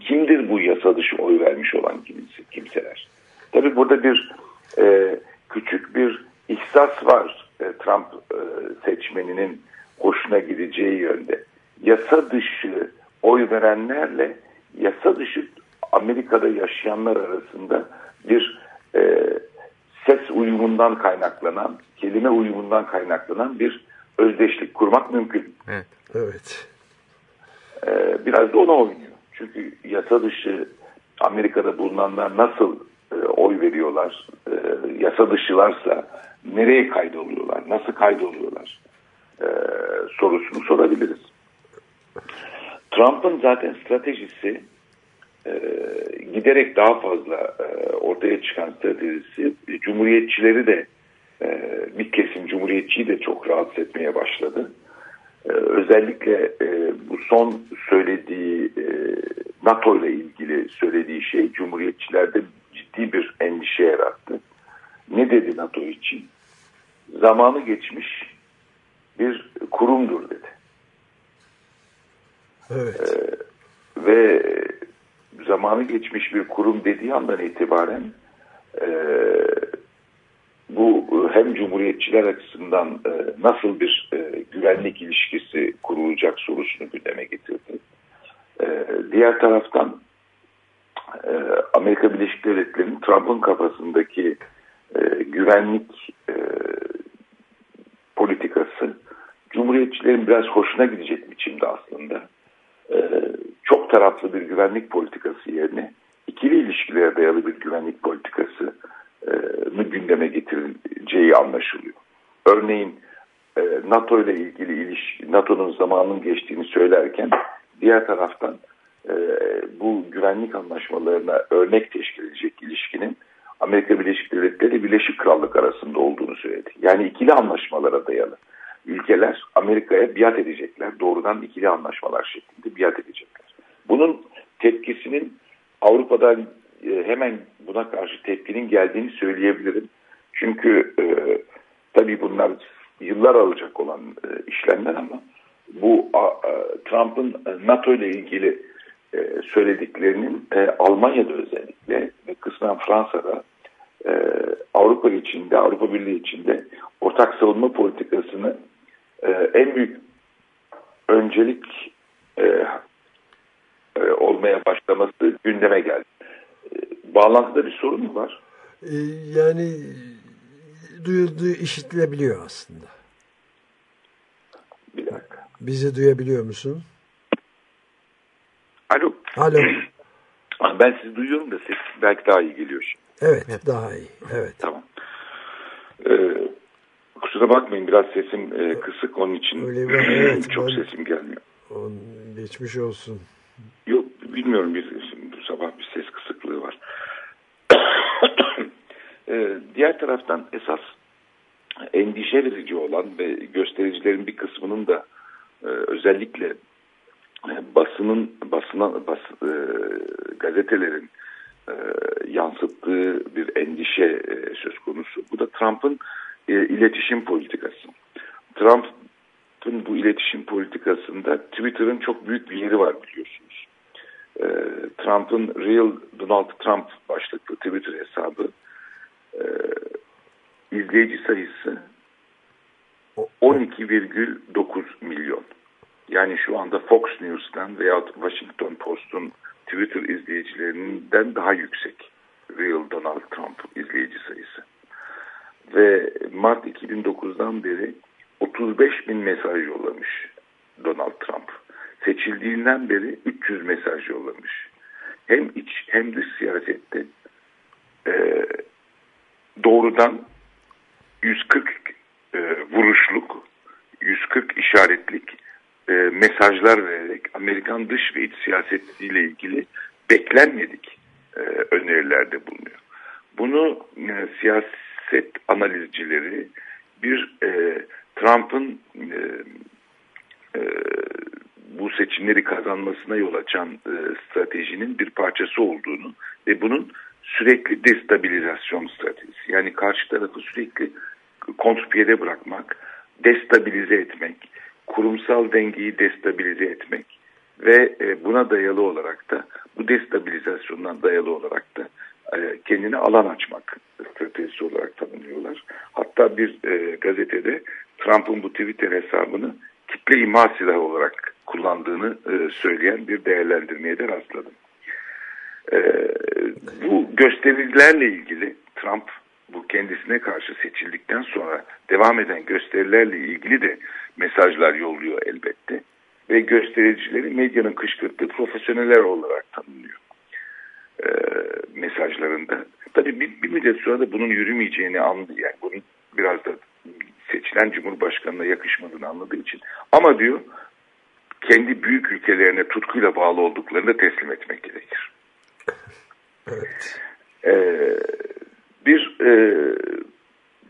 Kimdir bu yasa dışı oy vermiş olan kimse, kimseler? Tabii burada bir e, küçük bir ihsas var e, Trump e, seçmeninin hoşuna gideceği yönde. Yasa dışı oy verenlerle yasa dışı Amerika'da yaşayanlar arasında bir e, ses uyumundan kaynaklanan, kelime uyumundan kaynaklanan bir özdeşlik kurmak mümkün. Evet. Ee, biraz da ona oynuyor. Çünkü yasa dışı Amerika'da bulunanlar nasıl e, oy veriyorlar, e, yasa dışılarsa nereye kaydoluyorlar, nasıl kaydoluyorlar e, sorusunu sorabiliriz. Trump'ın zaten stratejisi e, giderek daha fazla e, ortaya çıkan stratejisi e, cumhuriyetçileri de e, bir kesim cumhuriyetçiyi de çok rahatsız etmeye başladı. Ee, özellikle e, bu son söylediği e, NATO ile ilgili söylediği şey Cumhuriyetçilerde ciddi bir endişe yarattı. Ne dedi NATO için? Zamanı geçmiş bir kurumdur dedi. Evet. Ve zamanı geçmiş bir kurum dediği andan itibaren e, bu hem cumhuriyetçiler açısından e, nasıl bir e, güvenlik ilişkisi kurulacak sorusunu gündeme getirdi. E, diğer taraftan e, Amerika Birleşik Devletleri'nin Trump'ın kafasındaki e, güvenlik e, politikası cumhuriyetçilerin biraz hoşuna gidecek biçimde aslında. E, çok taraflı bir güvenlik politikası yerine ikili ilişkilere dayalı bir güvenlik politikası mı gündeme getireceği anlaşılıyor. Örneğin e, NATO ile ilgili ilişki, NATO'nun zamanın geçtiğini söylerken diğer taraftan e, bu güvenlik anlaşmalarına örnek teşkil edecek ilişkinin Amerika Birleşik Devletleri Birleşik Krallık arasında olduğunu söyledi. Yani ikili anlaşmalara dayalı. Ülkeler Amerika'ya biat edecekler. Doğrudan ikili anlaşmalar şeklinde biat edecekler. Tepkisinin Avrupa'dan e, hemen buna karşı tepkinin geldiğini söyleyebilirim. Çünkü e, tabii bunlar yıllar alacak olan e, işlemler ama bu e, Trump'ın NATO ile ilgili e, söylediklerinin e, Almanya'da özellikle ve kısmen Fransa'da e, Avrupa içinde, Avrupa Birliği içinde ortak savunma politikasını e, en büyük öncelik e, e, olmaya başlaması gündeme geldi. E, bağlantıda bir sorun mu var? Ee, yani duyulduğu işitilebiliyor aslında. Bir dakika. Bizi duyabiliyor musun? Alo. Alo. Ben sizi duyuyorum da ses belki daha iyi geliyor şimdi. Evet, daha iyi. Evet. Tamam. Ee, kusura bakmayın biraz sesim e, kısık onun için Öyle bir- evet, çok ben- sesim gelmiyor. On, geçmiş olsun. Yok bilmiyorum bir bu sabah bir ses kısıklığı var. Ee, diğer taraftan esas endişe verici olan ve göstericilerin bir kısmının da e, özellikle e, basının basına bas, e, gazetelerin e, yansıttığı bir endişe e, söz konusu. Bu da Trump'ın e, iletişim politikası. Trump'ın bu iletişim politikasında Twitter'ın çok büyük bir yeri var biliyorsunuz. E, Trump'ın Real Donald Trump başlıklı Twitter hesabı e, izleyici sayısı 12,9 milyon. Yani şu anda Fox News'tan veya Washington Post'un Twitter izleyicilerinden daha yüksek Real Donald Trump izleyici sayısı. Ve Mart 2009'dan beri 35 bin mesaj yollamış Donald Trump. Seçildiğinden beri 300 mesaj yollamış. Hem iç hem dış siyasette e, doğrudan 140 e, vuruşluk, 140 işaretlik e, mesajlar vererek Amerikan dış ve iç siyasetiyle ilgili beklenmedik e, önerilerde bulunuyor. Bunu e, siyaset analizcileri bir e, Trump'ın e, e, bu seçimleri kazanmasına yol açan e, stratejinin bir parçası olduğunu ve bunun sürekli destabilizasyon stratejisi. Yani karşı tarafı sürekli kontrpiyede bırakmak, destabilize etmek, kurumsal dengeyi destabilize etmek ve e, buna dayalı olarak da bu destabilizasyondan dayalı olarak da e, kendine alan açmak stratejisi olarak tanımlıyorlar. Hatta bir e, gazetede Trump'ın bu Twitter hesabını kitle imha silahı olarak kullandığını söyleyen bir değerlendirmeye de rastladım. E, bu gösterilerle ilgili Trump bu kendisine karşı seçildikten sonra devam eden gösterilerle ilgili de mesajlar yolluyor elbette. Ve göstericileri medyanın kışkırttığı profesyoneller olarak tanımlıyor e, mesajlarında. Tabii bir, bir müddet sonra da bunun yürümeyeceğini anladı. Yani bunun biraz da seçilen Cumhurbaşkanı'na yakışmadığını anladığı için. Ama diyor kendi büyük ülkelerine tutkuyla bağlı olduklarını da teslim etmek gerekir. Evet. Ee, bir e,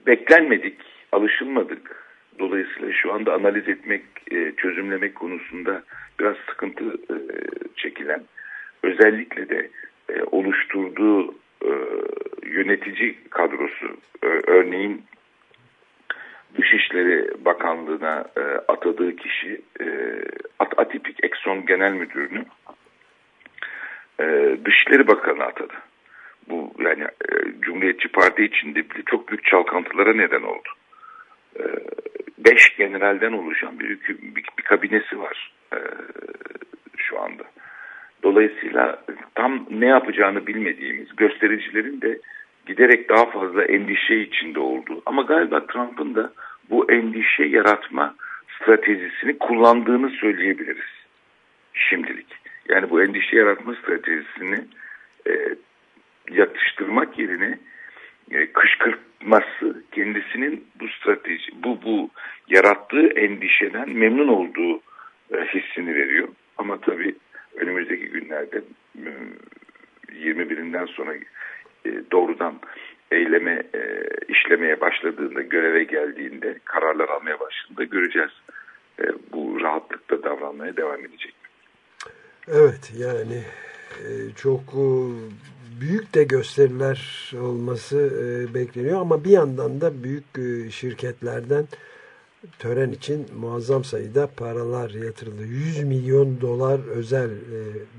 beklenmedik, alışılmadık. Dolayısıyla şu anda analiz etmek, e, çözümlemek konusunda biraz sıkıntı e, çekilen, özellikle de e, oluşturduğu e, yönetici kadrosu, e, örneğin Dışişleri Bakanlığı'na e, atadığı kişi e, At Atipik Exxon Genel Müdürünü e, Dışişleri Bakanı atadı. Bu yani e, Cumhuriyetçi Parti içinde çok büyük çalkantılara neden oldu. E, beş generalden oluşan bir, bir, bir kabinesi var e, şu anda. Dolayısıyla tam ne yapacağını bilmediğimiz göstericilerin de giderek daha fazla endişe içinde olduğu ama galiba Trump'ın da bu endişe yaratma stratejisini kullandığını söyleyebiliriz şimdilik. Yani bu endişe yaratma stratejisini e, yatıştırmak yerine e, kışkırtması kendisinin bu strateji, bu bu yarattığı endişeden memnun olduğu e, hissini veriyor. Ama tabii önümüzdeki günlerde e, 21'inden sonra e, doğrudan eyleme e, işlemeye başladığında, göreve geldiğinde, kararlar almaya başladığında göreceğiz. E, bu rahatlıkta davranmaya devam edecek. Evet yani e, çok e, büyük de gösteriler olması e, bekleniyor ama bir yandan da büyük şirketlerden tören için muazzam sayıda paralar yatırıldı. 100 milyon dolar özel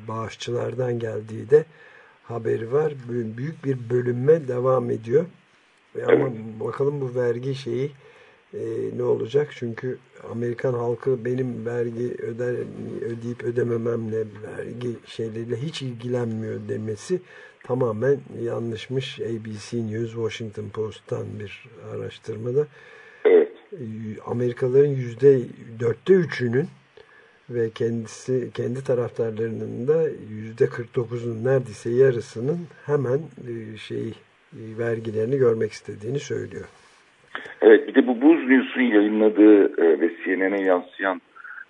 bağışçılardan geldiği de haberi var. Büyük bir bölünme devam ediyor. Ama bakalım bu vergi şeyi e, ne olacak? Çünkü Amerikan halkı benim vergi öder, ödeyip ödemememle vergi şeyleriyle hiç ilgilenmiyor demesi tamamen yanlışmış. ABC News Washington Post'tan bir araştırmada. Evet. Amerikalıların yüzde dörtte üçünün ve kendisi kendi taraftarlarının da yüzde 49'un neredeyse yarısının hemen e, şey vergilerini görmek istediğini söylüyor. Evet bir de bu Buz News'un yayınladığı e, ve CNN'e yansıyan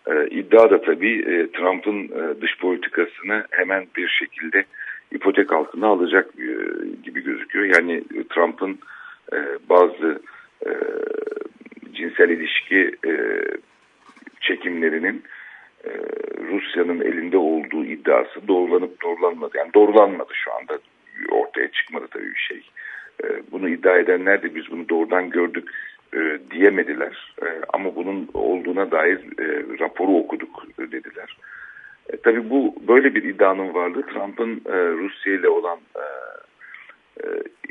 e, iddia da tabii e, Trump'ın e, dış politikasını hemen bir şekilde ipotek altına alacak e, gibi gözüküyor. Yani Trump'ın bazı cinsel ilişki çekimlerinin Rusya'nın elinde olduğu iddiası doğrulanıp doğrulanmadı. Yani doğrulanmadı şu anda ortaya çıkmadı tabii bir şey. E, bunu iddia edenler de biz bunu doğrudan gördük e, diyemediler. E, ama bunun olduğuna dair raporu okuduk dediler. Tabii bu böyle bir iddianın varlığı Trump'ın Rusya ile olan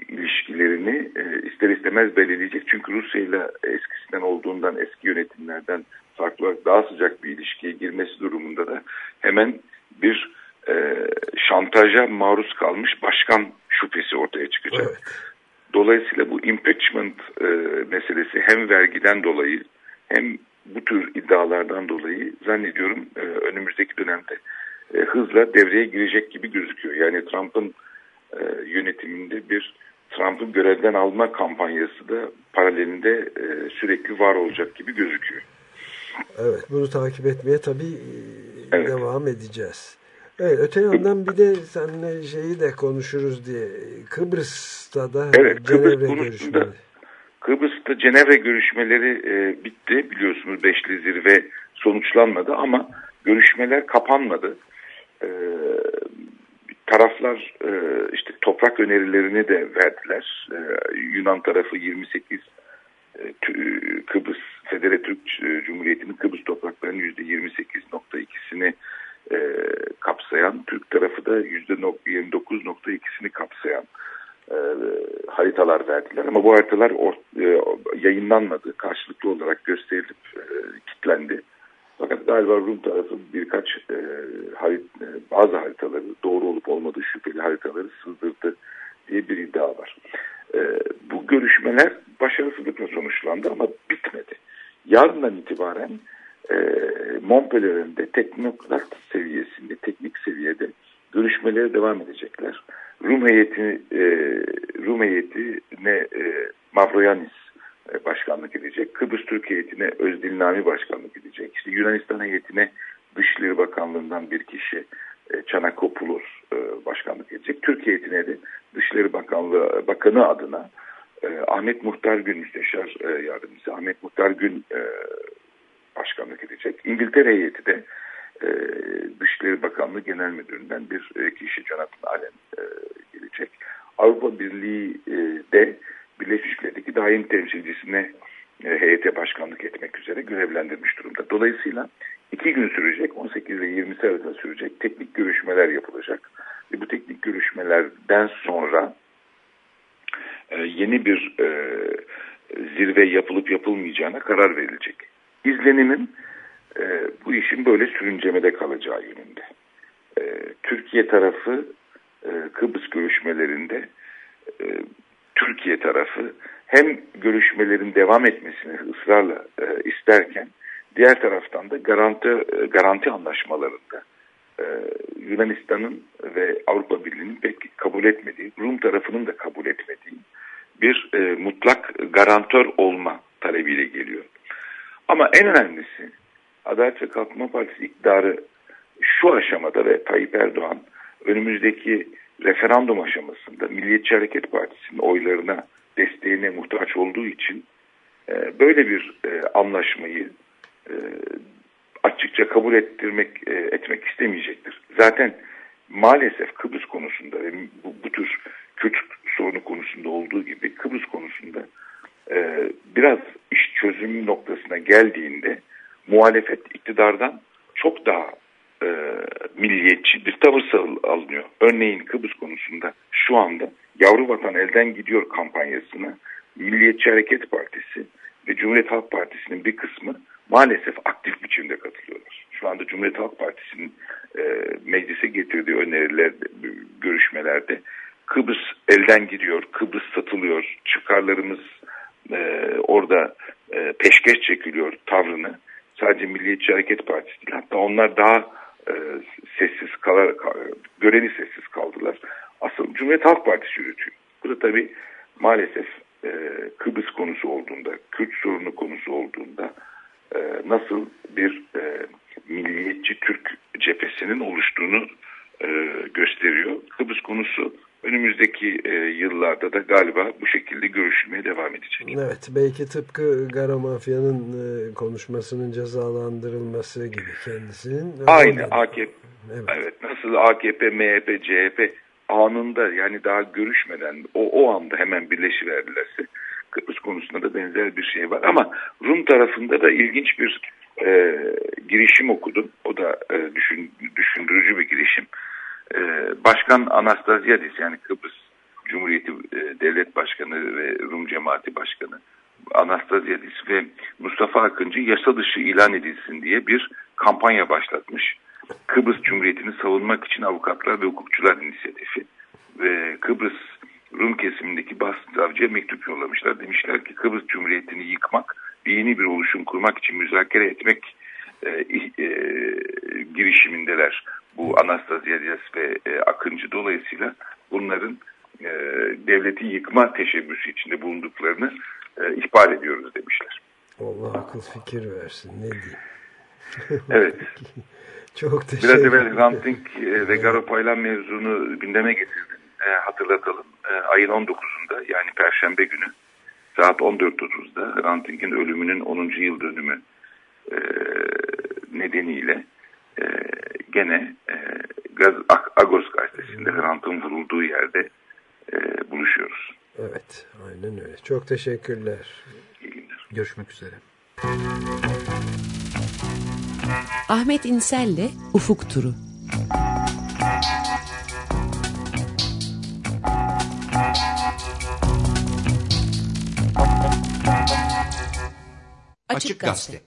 ilişkilerini ister istemez belirleyecek. Çünkü Rusya ile eskisinden olduğundan, eski yönetimlerden farklı olarak daha sıcak bir ilişkiye girmesi durumunda da hemen bir e, şantaja maruz kalmış başkan şüphesi ortaya çıkacak. Evet. Dolayısıyla bu impeachment e, meselesi hem vergiden dolayı hem bu tür iddialardan dolayı zannediyorum e, önümüzdeki dönemde e, hızla devreye girecek gibi gözüküyor. Yani Trump'ın e, yönetiminde bir Trump'ın görevden alma kampanyası da paralelinde e, sürekli var olacak gibi gözüküyor. Evet bunu takip etmeye tabii e, Evet. devam edeceğiz. Evet öte yandan bir de seninle şeyi de konuşuruz diye Kıbrıs'ta da Evet, Kıbrıs Cenevre konusunda- görüşmeleri. Kıbrıs'ta Cenevre görüşmeleri e, bitti biliyorsunuz beşli zirve sonuçlanmadı ama görüşmeler kapanmadı. E, taraflar e, işte toprak önerilerini de verdiler. E, Yunan tarafı 28 e, Kıbrıs Federe Türk Cumhuriyeti'nin Kıbrıs topraklarının %28.2'sini e, kapsayan, Türk tarafı da %29.2'sini kapsayan e, haritalar verdiler. Ama bu haritalar or- e, yayınlanmadı. Karşılıklı olarak gösterilip e, kitlendi. Fakat galiba Rum tarafı birkaç e, harit- e, bazı haritaları doğru olup olmadığı şüpheli haritaları sızdırdı diye bir iddia var. E, bu görüşmeler başarısızlıkla sonuçlandı ama bitmedi. Yarından itibaren e, Montpellier'in teknokrat seviyesinde, teknik seviyede görüşmelere devam edecekler. Rum heyeti, e, Rum heyetine e, Mavroyanis e, başkanlık edecek. Kıbrıs Türk heyetine Özdil Nami başkanlık edecek. İşte Yunanistan heyetine Dışişleri Bakanlığı'ndan bir kişi e, Çanakopoulos e, başkanlık edecek. Türk heyetine de Dışişleri Bakanlığı Bakanı adına e, Ahmet Muhtar Gün Müsteşar e, Yardımcısı Ahmet Muhtar Gün e, başkanlık edecek. İngiltere heyeti de e, Dışişleri Bakanlığı Genel Müdürü'nden bir e, kişi Jonathan Allen e, gelecek. Avrupa Birliği e, de Birleşmiş Milletler'deki daim temsilcisine e, heyete başkanlık etmek üzere görevlendirmiş durumda. Dolayısıyla iki gün sürecek, 18 ve 20 arasında sürecek teknik görüşmeler yapılacak. Ve bu teknik görüşmelerden sonra e, yeni bir e, zirve yapılıp yapılmayacağına karar verilecek. İzlenimim e, bu işin böyle sürüncemede kalacağı yönünde. E, Türkiye tarafı e, Kıbrıs görüşmelerinde e, Türkiye tarafı hem görüşmelerin devam etmesini ısrarla e, isterken diğer taraftan da garanti e, garanti anlaşmalarında e, Yunanistan'ın ve Avrupa Birliği'nin pek kabul etmediği, Rum tarafının da kabul etmediği bir e, mutlak garantör olma talebiyle geliyor. Ama en önemlisi Adalet ve Kalkınma Partisi iktidarı şu aşamada ve Tayyip Erdoğan önümüzdeki referandum aşamasında Milliyetçi Hareket Partisi'nin oylarına desteğine muhtaç olduğu için e, böyle bir e, anlaşmayı e, açıkça kabul ettirmek e, etmek istemeyecektir. Zaten maalesef Kıbrıs konusunda ve bu, bu tür Kürt sorunu konusunda olduğu gibi Kıbrıs konusunda e, biraz noktasına geldiğinde muhalefet iktidardan çok daha e, milliyetçi bir tavır alınıyor. Örneğin Kıbrıs konusunda şu anda Yavru Vatan Elden Gidiyor kampanyasına Milliyetçi Hareket Partisi ve Cumhuriyet Halk Partisi'nin bir kısmı maalesef aktif biçimde katılıyorlar. Şu anda Cumhuriyet Halk Partisi'nin e, meclise getirdiği öneriler, görüşmelerde Kıbrıs elden gidiyor, Kıbrıs satılıyor, çıkarlarımız e, orada e, peşkeş çekiliyor tavrını sadece Milliyetçi Hareket Partisi değil hatta onlar daha e, sessiz kalar, göreni sessiz kaldılar. Asıl Cumhuriyet Halk Partisi yürütüyor. Bu da tabii maalesef e, Kıbrıs konusu olduğunda, Kürt sorunu konusu olduğunda e, nasıl bir e, milliyetçi Türk cephesinin oluştuğunu e, gösteriyor. Kıbrıs konusu önümüzdeki e, yıllarda da galiba bu şekilde görüşülmeye devam edecek. Evet belki tıpkı Gara Mafya'nın e, konuşmasının cezalandırılması gibi kendisinin. Aynı. AKP. Evet. Evet. nasıl AKP, MHP, CHP anında yani daha görüşmeden o, o anda hemen birleşiverdilerse Kıbrıs konusunda da benzer bir şey var. Ama Rum tarafında da ilginç bir e, girişim okudum. O da e, düşün, düşündürücü bir girişim. E, Başkan Anastasiadis yani Kıbrıs Cumhuriyeti e, Devlet Başkanı ve Rum Cemaati Başkanı Anastasiadis ve Mustafa Akıncı yasa dışı ilan edilsin diye bir kampanya başlatmış. Kıbrıs Cumhuriyeti'ni savunmak için avukatlar ve hukukçular inisiyatifi ve Kıbrıs Rum kesimindeki Başsavcıya mektup yollamışlar. Demişler ki Kıbrıs Cumhuriyeti'ni yıkmak ve yeni bir oluşum kurmak için müzakere etmek e, e, girişimindeler. Bu Anastasiades ve e, Akıncı dolayısıyla bunların e, devleti yıkma teşebbüsü içinde bulunduklarını e, ihbar ediyoruz demişler. Allah akıl fikir versin ne diyeyim. Evet. Çok teşekkür Biraz ederim. evvel Hrant Dink e, ve Garo Paylan mevzunu gündeme getirdin. E, hatırlatalım. E, ayın 19'unda yani Perşembe günü saat 14.30'da Hrant Dink'in ölümünün 10. yıl dönümü e, nedeniyle e, gene e, Gaz- Agos gazetesinde Hrant'ın vurulduğu yerde e, buluşuyoruz. Evet aynen öyle. Çok teşekkürler. İyi günler. Görüşmek üzere. Ahmet İnsel'le Ufuk Turu. Açık Gazete. Açık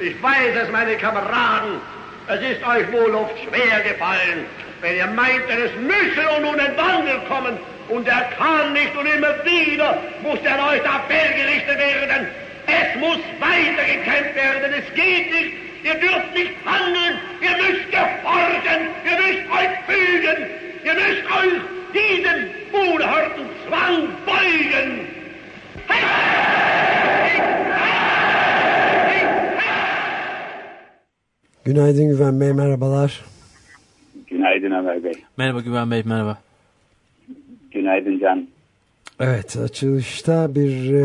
Ich weiß es, meine Kameraden, es ist euch wohl oft schwer gefallen, wenn ihr meintet, es müsse und nun ein Wandel kommen. Und er kann nicht und immer wieder muss er an euch der Appell gerichtet werden. Es muss weitergekämpft werden, es geht nicht, ihr dürft nicht handeln, ihr müsst gehorchen, ihr müsst euch fügen, ihr müsst euch diesem unerhörten Zwang beugen. Günaydın Güven Bey merhabalar. Günaydın Ömer Bey. Merhaba Güven Bey, merhaba. Günaydın Can. Evet açılışta bir e,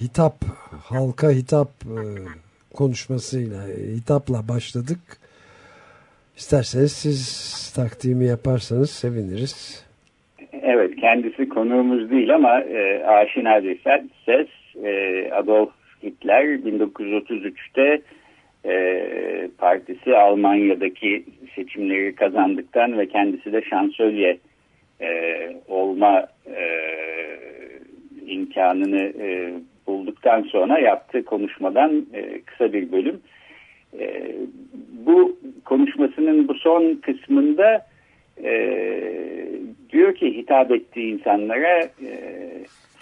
hitap halka hitap e, konuşmasıyla e, hitapla başladık. İsterseniz siz takdimi yaparsanız seviniriz. Evet kendisi konuğumuz değil ama e, aşina bir ses. ses. E, Adolf Hitler 1933'te e, partisi Almanya'daki seçimleri kazandıktan ve kendisi de şansölye e, olma e, imkanını e, bulduktan sonra yaptığı konuşmadan e, kısa bir bölüm. E, bu konuşmasının bu son kısmında e, diyor ki hitap ettiği insanlara e,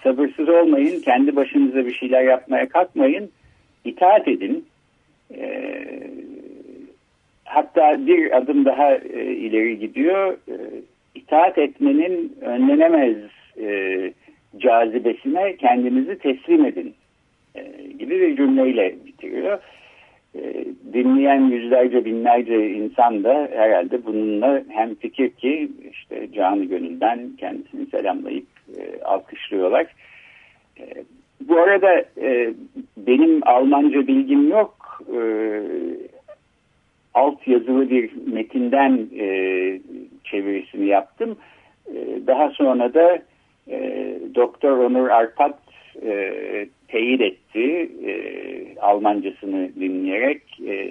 sabırsız olmayın, kendi başınıza bir şeyler yapmaya kalkmayın, itaat edin. E, hatta bir adım daha e, ileri gidiyor. E, itaat etmenin önlenemez e, cazibesine kendinizi teslim edin e, gibi bir cümleyle bitiriyor. E, dinleyen yüzlerce binlerce insan da herhalde bununla hem fikir ki işte canı gönülden kendisini selamlayıp e, alkışlıyorlar. E, bu arada e, benim Almanca bilgim yok. E, alt yazılı bir metinden e, çevirisini yaptım. E, daha sonra da e, Doktor Onur Arpat e, teyit etti e, Almancasını dinleyerek. E,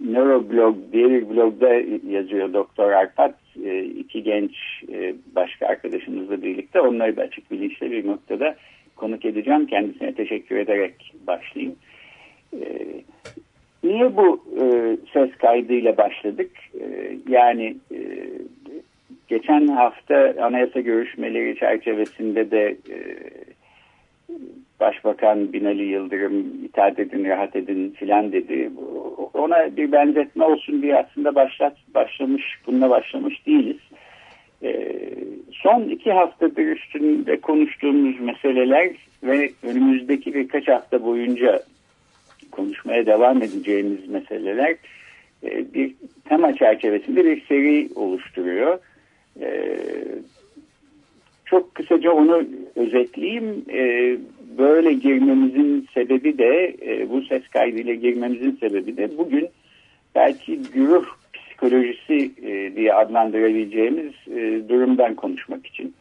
Neuroblog diye bir blogda yazıyor Doktor Arpat. E, iki genç e, başka arkadaşımızla birlikte onları da açık bilinçli bir noktada konuk edeceğim. Kendisine teşekkür ederek başlayayım. E, niye bu e, ses kaydıyla başladık? E, yani e, geçen hafta anayasa görüşmeleri çerçevesinde de e, Başbakan Binali Yıldırım itaat edin, rahat edin filan dedi. Ona bir benzetme olsun diye aslında başlat, başlamış, bununla başlamış değiliz. E, son iki haftadır üstünde konuştuğumuz meseleler ve önümüzdeki birkaç hafta boyunca konuşmaya devam edeceğimiz meseleler e, bir tema çerçevesinde bir seri oluşturuyor. E, çok kabaca onu özetleyeyim. E, böyle girmemizin sebebi de e, bu ses kaydıyla girmemizin sebebi de bugün belki güruh psikolojisi e, diye adlandırabileceğimiz e, durumdan konuşmak için.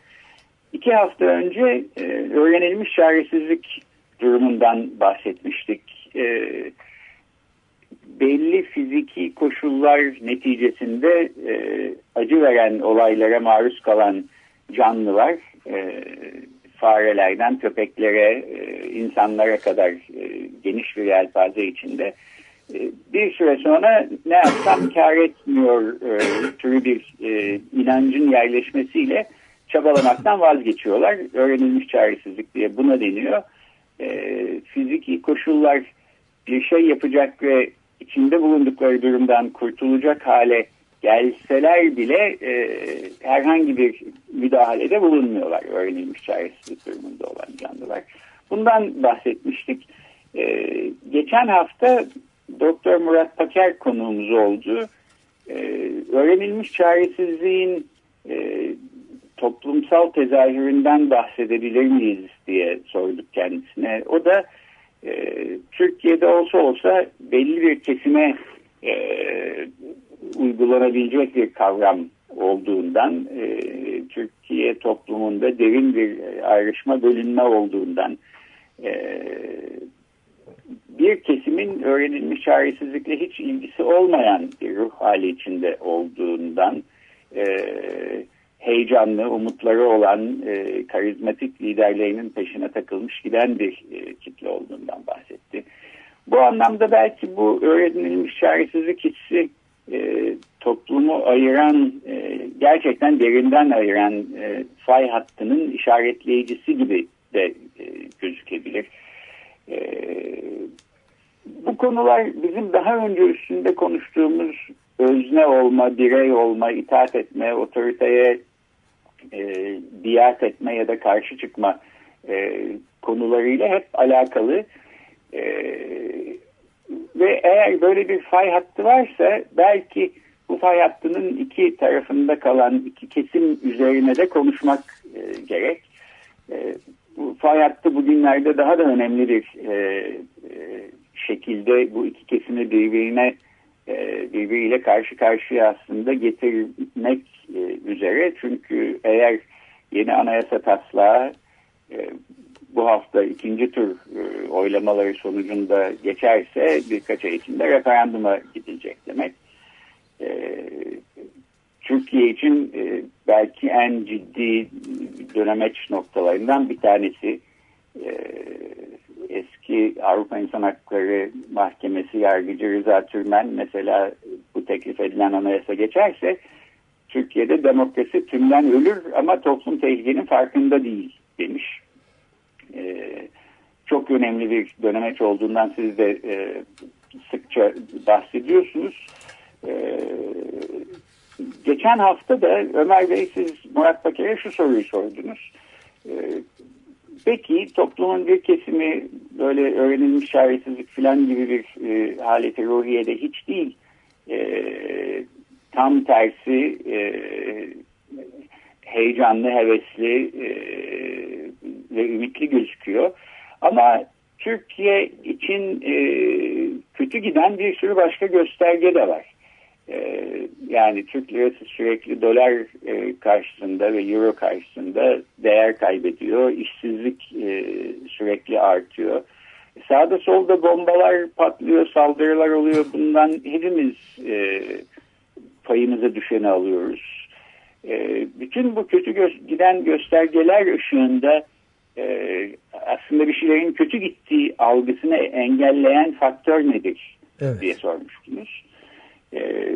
İki hafta önce e, öğrenilmiş çaresizlik durumundan bahsetmiştik. E, belli fiziki koşullar neticesinde e, acı veren olaylara maruz kalan canlılar e, farelerden köpeklere, e, insanlara kadar e, geniş bir yelpaze içinde e, bir süre sonra ne yapsam kar etmiyor e, türü bir e, inancın yerleşmesiyle çabalamaktan vazgeçiyorlar. Öğrenilmiş çaresizlik diye buna deniyor. E, fiziki koşullar şey yapacak ve içinde bulundukları durumdan kurtulacak hale gelseler bile e, herhangi bir müdahalede bulunmuyorlar öğrenilmiş çaresizlik durumunda olan canlılar. Bundan bahsetmiştik. E, geçen hafta Doktor Murat Paker konuğumuz oldu. E, öğrenilmiş çaresizliğin e, toplumsal tezahüründen bahsedebilir miyiz diye sorduk kendisine. O da e, Türkiye'de olsa olsa belli bir kesime e, uygulanabilecek bir kavram olduğundan, e, Türkiye toplumunda derin bir ayrışma, bölünme olduğundan, e, bir kesimin öğrenilmiş çaresizlikle hiç ilgisi olmayan bir ruh hali içinde olduğundan, e, heyecanlı, umutları olan, e, karizmatik liderlerinin peşine takılmış giden bir e, kitle olduğundan bahsetti. Bu anlamda belki bu öğrenilmiş çaresizlik hissi e, toplumu ayıran, e, gerçekten derinden ayıran e, fay hattının işaretleyicisi gibi de e, gözükebilir. E, bu konular bizim daha önce üstünde konuştuğumuz özne olma, birey olma, itaat etme, otoriteye e, biat etme ya da karşı çıkma e, konularıyla hep alakalı. E, ve eğer böyle bir fay hattı varsa belki bu fay hattının iki tarafında kalan iki kesim üzerine de konuşmak e, gerek. E, bu fay hattı bugünlerde daha da önemli bir e, e, şekilde bu iki kesimi birbirine e, birbiriyle karşı karşıya aslında getirmek e, üzere. Çünkü eğer yeni anayasa taslağı e, bu hafta ikinci tur oylamaları sonucunda geçerse birkaç ay içinde referanduma gidilecek demek. Türkiye için belki en ciddi dönemeç noktalarından bir tanesi eski Avrupa İnsan Hakları Mahkemesi yargıcı Rıza Türmen mesela bu teklif edilen anayasa geçerse Türkiye'de demokrasi tümden ölür ama toplum tehlikenin farkında değil demiş. Ee, çok önemli bir dönemeç olduğundan siz de e, sıkça bahsediyorsunuz. Ee, geçen hafta da Ömer Bey siz Murat Bakır'a şu soruyu sordunuz. Ee, Peki toplumun bir kesimi böyle öğrenilmiş çaresizlik falan gibi bir e, haleti ruhiyede hiç değil. E, tam tersi e, heyecanlı, hevesli e, ve ümitli gözüküyor. Ama Türkiye için e, kötü giden bir sürü başka gösterge de var. Ee, yani Türk lirası sürekli dolar e, karşısında ve euro karşısında değer kaybediyor. İşsizlik e, sürekli artıyor. Sağda solda bombalar patlıyor, saldırılar oluyor. Bundan hepimiz e, payımıza düşeni alıyoruz. bütün bu kötü giden göstergeler ışığında aslında bir şeylerin kötü gittiği algısını engelleyen faktör nedir evet. diye sormuştunuz. E,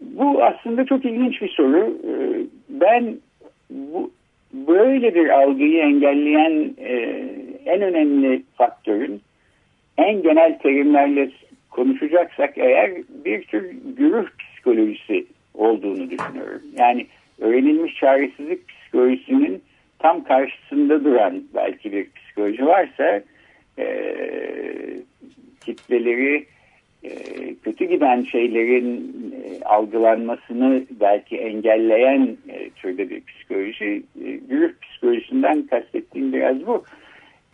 bu aslında çok ilginç bir soru. E, ben bu böyle bir algıyı engelleyen e, en önemli faktörün en genel terimlerle konuşacaksak eğer bir tür güruh psikolojisi olduğunu düşünüyorum. Yani öğrenilmiş çaresizlik psikolojisinin tam karşısında duran belki bir psikoloji varsa e, kitleleri e, kötü giden şeylerin e, algılanmasını belki engelleyen e, türde bir psikoloji. E, psikolojisinden kastettiğim biraz bu.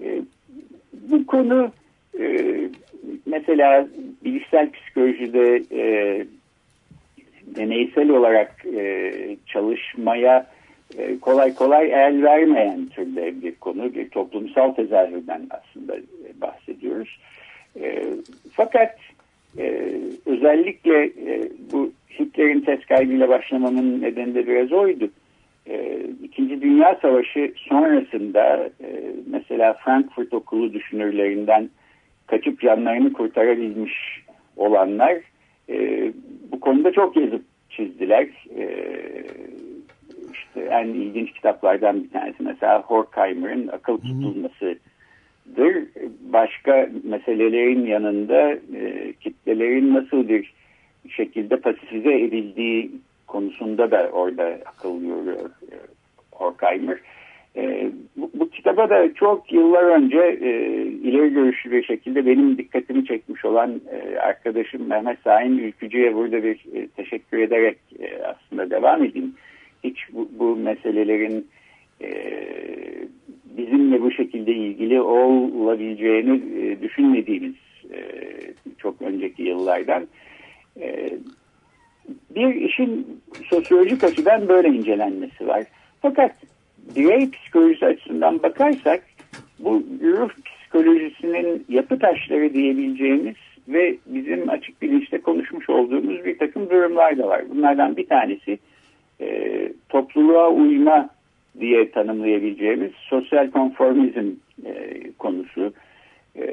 E, bu konu e, mesela bilişsel psikolojide e, deneysel olarak e, çalışmaya e, kolay kolay el vermeyen türde bir konu, bir toplumsal tezahürden aslında bahsediyoruz. E, fakat e, özellikle e, bu Hitler'in test kaybıyla başlamamın nedeni de biraz oydu. E, İkinci Dünya Savaşı sonrasında e, mesela Frankfurt Okulu düşünürlerinden kaçıp canlarını kurtarabilmiş olanlar e, bu konuda çok yazıp çizdiler. E, işte en ilginç kitaplardan bir tanesi mesela Horkheimer'ın Akıl Tutulması'dır. Başka meselelerin yanında e, kitlelerin nasıl bir şekilde pasifize edildiği konusunda da orada akıl yoruyor e, Horkheimer. E, bu, bu kitaba da çok yıllar önce e, ileri görüşlü bir şekilde benim dikkatimi çekmiş olan e, arkadaşım Mehmet Sahin Ülkücü'ye burada bir e, teşekkür ederek e, aslında devam edeyim. Hiç bu, bu meselelerin e, bizimle bu şekilde ilgili olabileceğini e, düşünmediğimiz e, çok önceki yıllardan. E, bir işin sosyolojik açıdan böyle incelenmesi var. Fakat birey psikolojisi açısından bakarsak bu ruh psikolojisinin yapı taşları diyebileceğimiz ve bizim açık bilinçte konuşmuş olduğumuz bir takım durumlar da var. Bunlardan bir tanesi e, topluluğa uyma diye tanımlayabileceğimiz sosyal konformizm e, konusu. E,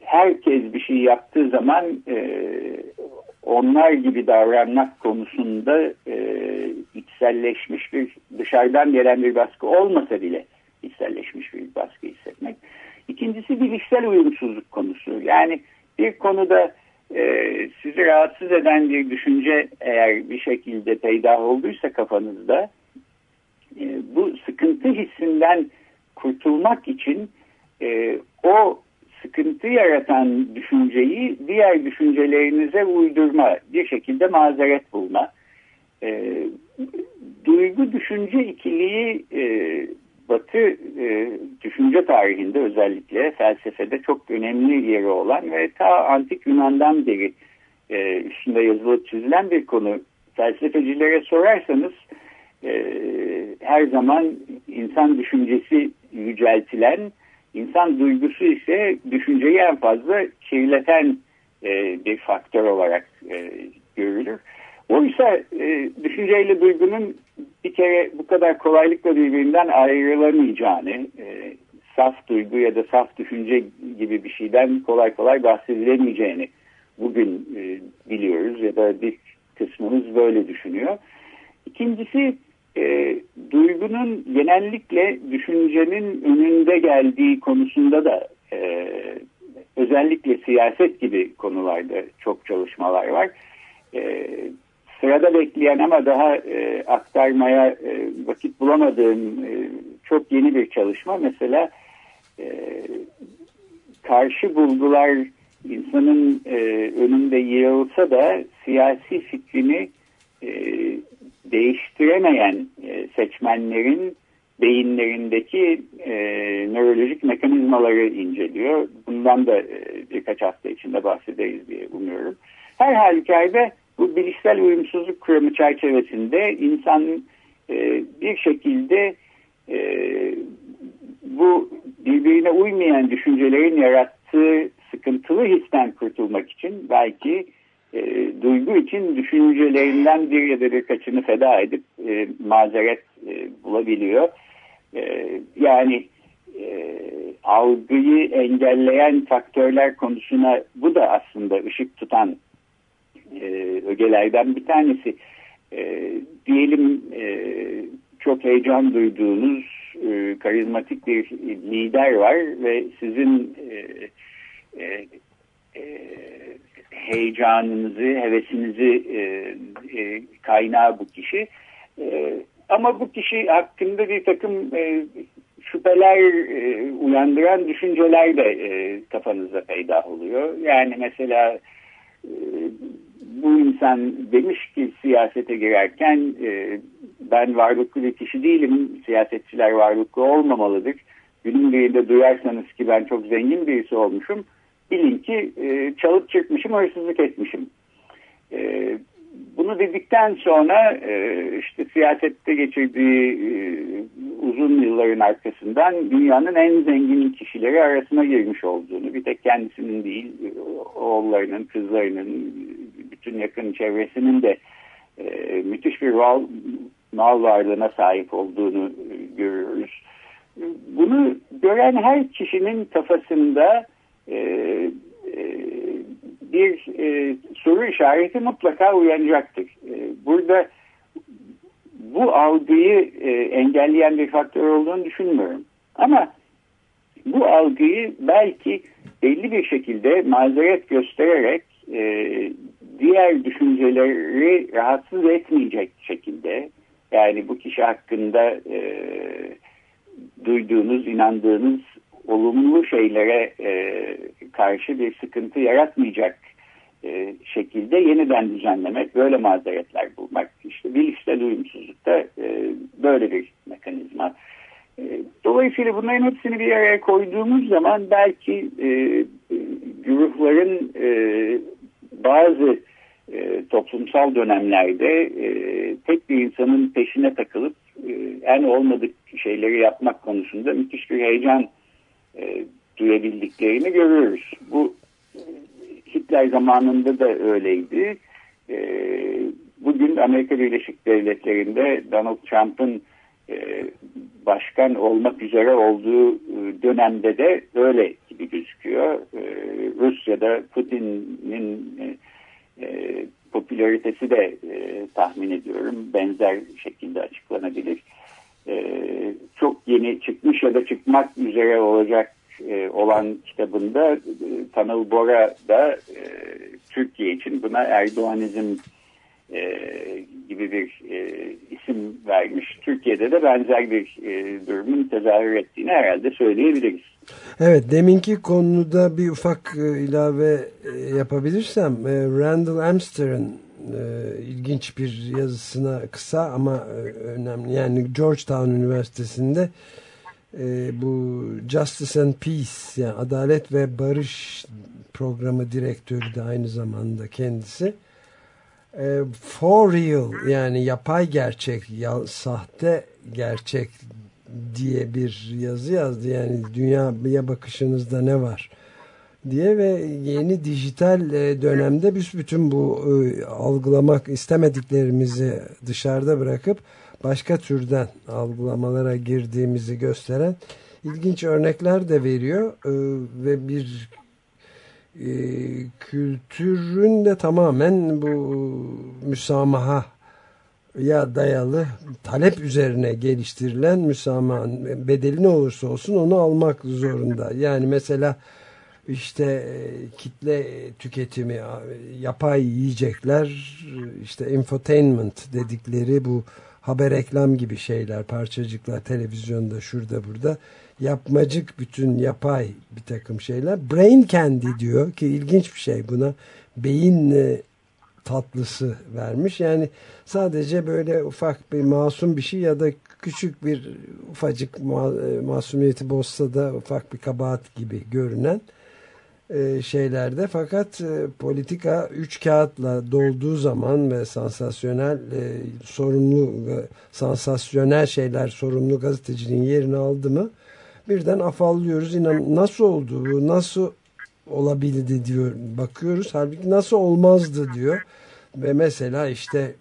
herkes bir şey yaptığı zaman e, onlar gibi davranmak konusunda e, içselleşmiş bir dışarıdan gelen bir baskı olmasa bile içselleşmiş bir baskı hissetmek. İkincisi bilişsel uyumsuzluk konusu. Yani bir konuda e, sizi rahatsız eden bir düşünce eğer bir şekilde peydah olduysa kafanızda e, bu sıkıntı hissinden kurtulmak için e, o sıkıntı yaratan düşünceyi diğer düşüncelerinize uydurma, bir şekilde mazeret bulma. E, duygu düşünce ikiliği e, Batı e, düşünce tarihinde özellikle felsefede çok önemli yeri olan ve ta antik Yunan'dan beri e, üstünde yazılıp çizilen bir konu. Felsefecilere sorarsanız e, her zaman insan düşüncesi yüceltilen, insan duygusu ise düşünceyi en fazla kirleten e, bir faktör olarak e, görülür. Oysa e, düşünceyle duygunun bir kere bu kadar kolaylıkla birbirinden ayrılamayacağını, e, saf duygu ya da saf düşünce gibi bir şeyden kolay kolay bahsedilemeyeceğini bugün e, biliyoruz ya da bir kısmımız böyle düşünüyor. İkincisi e, duygunun genellikle düşüncenin önünde geldiği konusunda da e, özellikle siyaset gibi konularda çok çalışmalar var. E, sırada bekleyen ama daha e, aktarmaya e, vakit bulamadığım e, çok yeni bir çalışma. Mesela e, karşı bulgular insanın e, önünde yığılsa da siyasi fikrini e, değiştiremeyen e, seçmenlerin beyinlerindeki e, nörolojik mekanizmaları inceliyor. Bundan da e, birkaç hafta içinde bahsederiz diye umuyorum. Her halükarda bu bilişsel uyumsuzluk kuramı çerçevesinde insan e, bir şekilde e, bu birbirine uymayan düşüncelerin yarattığı sıkıntılı histen kurtulmak için belki e, duygu için düşüncelerinden bir ya birkaçını feda edip e, mazeret e, bulabiliyor. E, yani e, algıyı engelleyen faktörler konusuna bu da aslında ışık tutan e, ögelerden bir tanesi. E, diyelim e, çok heyecan duyduğunuz e, karizmatik bir lider var ve sizin e, e, e, heyecanınızı, hevesinizi e, e, kaynağı bu kişi. E, ama bu kişi hakkında bir takım e, şüpheler e, uyandıran düşünceler de e, kafanızda peydah oluyor. Yani mesela bu insan demiş ki siyasete girerken e, ben varlıklı bir kişi değilim, siyasetçiler varlıklı olmamalıdır. Günün birinde duyarsanız ki ben çok zengin birisi olmuşum, bilin ki e, çalıp çıkmışım, hırsızlık etmişim. E, bunu dedikten sonra e, işte siyasette geçirdiği e, uzun yılların arkasından dünyanın en zengin kişileri arasına girmiş olduğunu, bir tek kendisinin değil, oğullarının, kızlarının, bütün yakın çevresinin de e, müthiş bir mal, mal varlığına sahip olduğunu görüyoruz. Bunu gören her kişinin kafasında e, e, bir e, soru işareti mutlaka uyanacaktır. E, burada bu algıyı e, engelleyen bir faktör olduğunu düşünmüyorum. Ama bu algıyı belki belli bir şekilde mazeret göstererek e, diğer düşünceleri rahatsız etmeyecek şekilde yani bu kişi hakkında e, duyduğunuz, inandığınız olumlu şeylere e, karşı bir sıkıntı yaratmayacak e, şekilde yeniden düzenlemek, böyle mazeretler bulmak. İşte bilişte duyumsuzlukta e, böyle bir mekanizma. E, dolayısıyla bunların hepsini bir araya koyduğumuz zaman belki e, güruhların e, bazı e, toplumsal dönemlerde e, tek bir insanın peşine takılıp e, en olmadık şeyleri yapmak konusunda müthiş bir heyecan e, duyabildiklerini görüyoruz. Bu Hitler zamanında da öyleydi. E, bugün Amerika Birleşik Devletleri'nde Donald Trump'ın e, başkan olmak üzere olduğu e, dönemde de öyle gibi gözüküyor. E, Rusya'da Putin'in e, e, popülaritesi de e, tahmin ediyorum benzer şekilde açıklanabilir. E, çok yeni çıkmış ya da çıkmak üzere olacak e, olan kitabında e, Tanıl Bora da e, Türkiye için buna Erdoğanizm gibi bir isim vermiş. Türkiye'de de benzer bir e, durumun tezahür ettiğini herhalde söyleyebiliriz. Evet deminki konuda bir ufak ilave e, yapabilirsem Randall Amster'ın e, ilginç bir yazısına kısa ama e, önemli yani Georgetown Üniversitesi'nde e, bu Justice and Peace yani Adalet ve Barış programı direktörü de aynı zamanda kendisi. E, for real yani yapay gerçek, ya, sahte gerçek diye bir yazı yazdı. Yani dünyaya bakışınızda ne var diye ve yeni dijital e, dönemde biz bütün bu e, algılamak istemediklerimizi dışarıda bırakıp başka türden algılamalara girdiğimizi gösteren ilginç örnekler de veriyor e, ve bir kültürün de tamamen bu müsamaha ya dayalı talep üzerine geliştirilen müsamaha bedeli ne olursa olsun onu almak zorunda. Yani mesela işte e, kitle tüketimi, yapay yiyecekler, işte infotainment dedikleri bu haber reklam gibi şeyler, parçacıklar televizyonda şurada burada yapmacık bütün yapay bir takım şeyler. Brain candy diyor ki ilginç bir şey buna beyin e, tatlısı vermiş. Yani sadece böyle ufak bir masum bir şey ya da küçük bir ufacık e, masumiyeti bozsa da ufak bir kabahat gibi görünen e, şeylerde. Fakat e, politika üç kağıtla dolduğu zaman ve sansasyonel e, sorumlu sansasyonel şeyler sorumlu gazeteciliğin yerini aldı mı birden afallıyoruz. İnan nasıl oldu bu? Nasıl olabildi diyor bakıyoruz. Halbuki nasıl olmazdı diyor. Ve mesela işte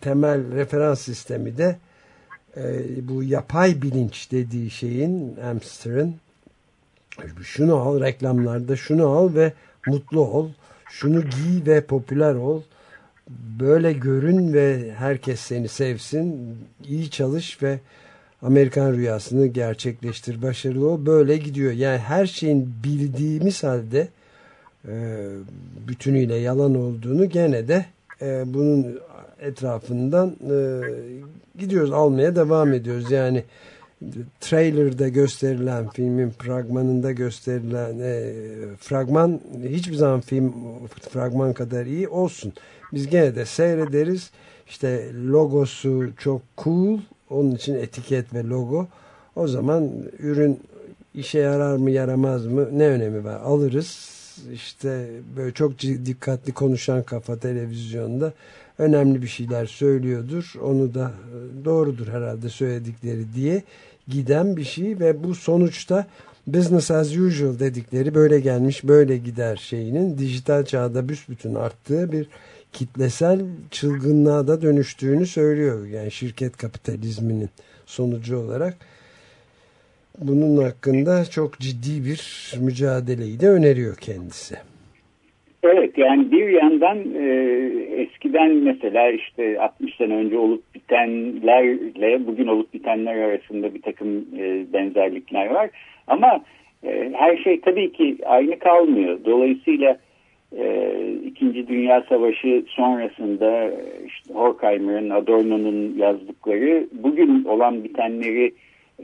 temel referans sistemi de bu yapay bilinç dediği şeyin Amster'ın şunu al reklamlarda şunu al ve mutlu ol. Şunu giy ve popüler ol. Böyle görün ve herkes seni sevsin. İyi çalış ve Amerikan rüyasını gerçekleştir. Başarılı ol. Böyle gidiyor. Yani her şeyin bildiğimiz halde e, bütünüyle yalan olduğunu gene de e, bunun etrafından e, gidiyoruz almaya devam ediyoruz. Yani trailer'da gösterilen filmin fragmanında gösterilen e, fragman hiçbir zaman film fragman kadar iyi olsun. Biz gene de seyrederiz. İşte logosu çok cool. Onun için etiket ve logo. O zaman ürün işe yarar mı yaramaz mı ne önemi var alırız. İşte böyle çok dikkatli konuşan kafa televizyonda önemli bir şeyler söylüyordur. Onu da e, doğrudur herhalde söyledikleri diye giden bir şey ve bu sonuçta business as usual dedikleri böyle gelmiş böyle gider şeyinin dijital çağda büsbütün arttığı bir kitlesel çılgınlığa da dönüştüğünü söylüyor. Yani şirket kapitalizminin sonucu olarak bunun hakkında çok ciddi bir mücadeleyi de öneriyor kendisi. Evet yani bir yandan e, eskiden mesela işte 60 sene önce olup bitenlerle bugün olup bitenler arasında bir takım e, benzerlikler var. Ama e, her şey tabii ki aynı kalmıyor. Dolayısıyla e, İkinci Dünya Savaşı sonrasında işte Horkheimer'ın, Adorno'nun yazdıkları bugün olan bitenleri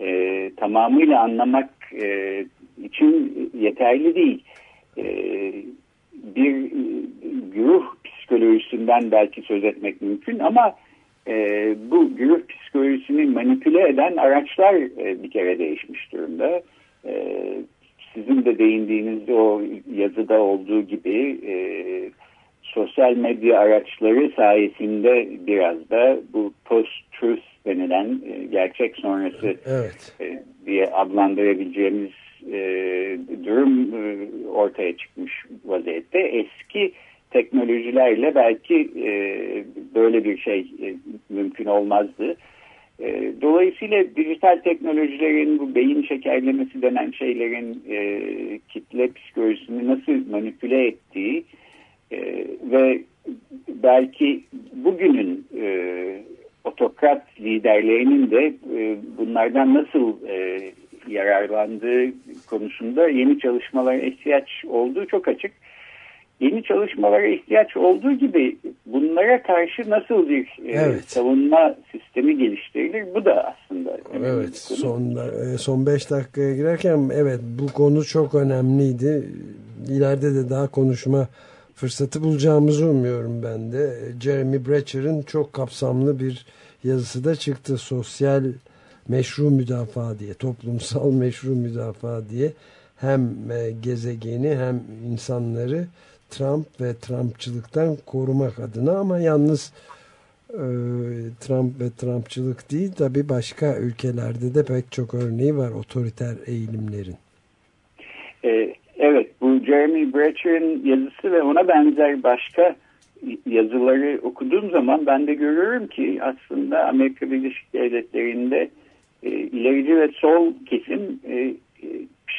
e, tamamıyla anlamak e, için yeterli değil. E, bir güruh psikolojisinden belki söz etmek mümkün ama e, bu güruh psikolojisini manipüle eden araçlar e, bir kere değişmiş durumda. E, sizin de değindiğiniz o yazıda olduğu gibi e, sosyal medya araçları sayesinde biraz da bu post-truth denilen e, gerçek sonrası evet. e, diye adlandırabileceğimiz e, durum e, ortaya çıkmış vaziyette. Eski teknolojilerle belki e, böyle bir şey e, mümkün olmazdı. E, dolayısıyla dijital teknolojilerin bu beyin şekerlemesi denen şeylerin e, kitle psikolojisini nasıl manipüle ettiği e, ve belki bugünün e, otokrat liderlerinin de e, bunlardan nasıl e, yararlandığı konusunda yeni çalışmalara ihtiyaç olduğu çok açık. Yeni çalışmalara ihtiyaç olduğu gibi bunlara karşı nasıl bir e, evet. savunma sistemi geliştirilir bu da aslında Evet son, son beş dakikaya girerken evet bu konu çok önemliydi. İleride de daha konuşma fırsatı bulacağımızı umuyorum ben de. Jeremy Brecher'ın çok kapsamlı bir yazısı da çıktı. Sosyal meşru müdafaa diye, toplumsal meşru müdafaa diye hem e, gezegeni hem insanları Trump ve Trumpçılıktan korumak adına ama yalnız e, Trump ve Trumpçılık değil tabi başka ülkelerde de pek çok örneği var otoriter eğilimlerin. E, evet bu Jeremy Brecher'in yazısı ve ona benzer başka yazıları okuduğum zaman ben de görüyorum ki aslında Amerika Birleşik Devletleri'nde e, ilerici ve sol kesim e, e,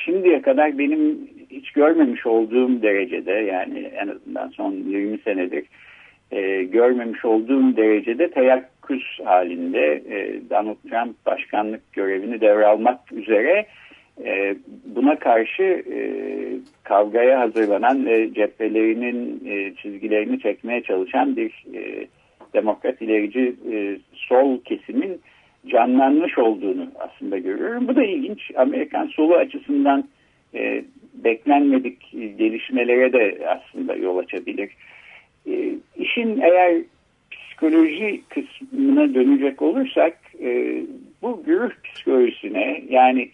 şimdiye kadar benim hiç görmemiş olduğum derecede yani en azından son 20 senedir e, görmemiş olduğum derecede teyakküs halinde Donald Trump başkanlık görevini devralmak üzere buna karşı kavgaya hazırlanan ve cephelerinin çizgilerini çekmeye çalışan bir demokrat ilerici sol kesimin canlanmış olduğunu aslında görüyorum. Bu da ilginç. Amerikan solu açısından e, beklenmedik gelişmelere de aslında yol açabilir. E, işin eğer psikoloji kısmına dönecek olursak e, bu güruh psikolojisine yani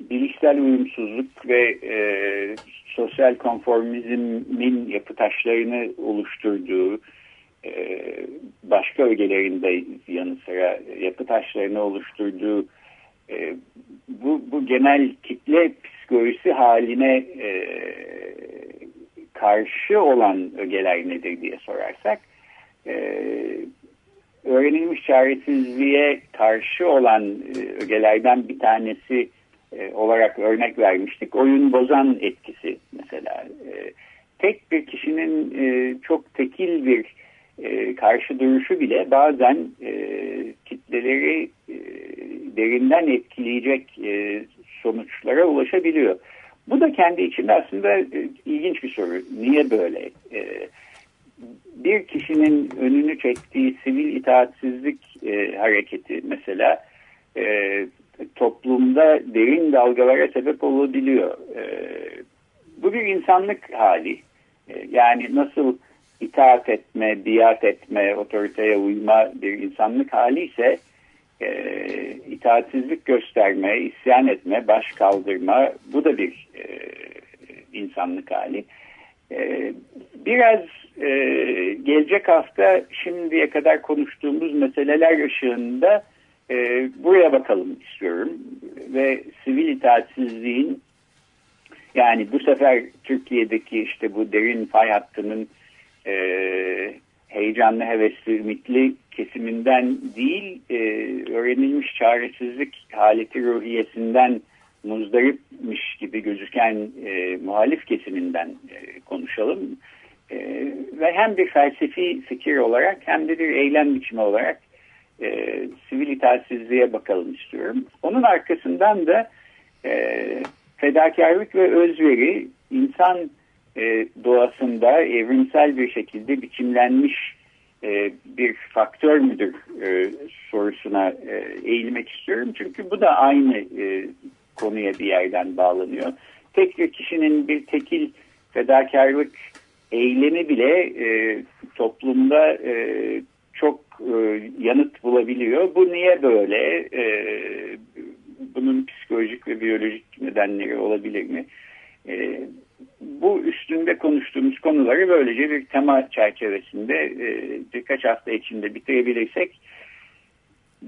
bilişsel uyumsuzluk ve e, sosyal konformizmin yapı taşlarını oluşturduğu başka ögelerinde yanı sıra yapı taşlarını oluşturduğu e, bu, bu genel kitle psikolojisi haline e, karşı olan ögeler nedir diye sorarsak e, öğrenilmiş çaresizliğe karşı olan e, ögelerden bir tanesi olarak örnek vermiştik. Oyun bozan etkisi mesela. Tek bir kişinin çok tekil bir e, karşı duruşu bile bazen e, kitleleri e, derinden etkileyecek e, sonuçlara ulaşabiliyor. Bu da kendi içinde aslında e, ilginç bir soru. Niye böyle? E, bir kişinin önünü çektiği sivil itaatsizlik e, hareketi mesela toplu toplumda derin dalgalara sebep olabiliyor. Bu bir insanlık hali. Yani nasıl itaat etme, biat etme, otoriteye uyma bir insanlık hali ise e, itaatsizlik gösterme, isyan etme, baş kaldırma bu da bir e, insanlık hali. E, biraz e, gelecek hafta şimdiye kadar konuştuğumuz meseleler ışığında e, buraya bakalım istiyorum ve sivil itaatsizliğin yani bu sefer Türkiye'deki işte bu derin fay hattının e, heyecanlı, hevesli, ümitli kesiminden değil, e, öğrenilmiş çaresizlik haleti ruhiyesinden muzdaripmiş gibi gözüken e, muhalif kesiminden e, konuşalım. E, ve hem bir felsefi fikir olarak hem de bir eylem biçimi olarak e, sivil itaatsizliğe bakalım istiyorum. Onun arkasından da e, fedakarlık ve özveri insan e, doğasında evrimsel bir şekilde biçimlenmiş e, bir faktör müdür e, sorusuna e, eğilmek istiyorum. Çünkü bu da aynı e, konuya bir yerden bağlanıyor. Tek bir kişinin bir tekil fedakarlık eylemi bile e, toplumda e, çok e, yanıt bulabiliyor. Bu niye böyle? E, bunun psikolojik ve biyolojik nedenleri olabilir mi? E, bu üstünde konuştuğumuz konuları böylece bir tema çerçevesinde e, birkaç hafta içinde bitirebilirsek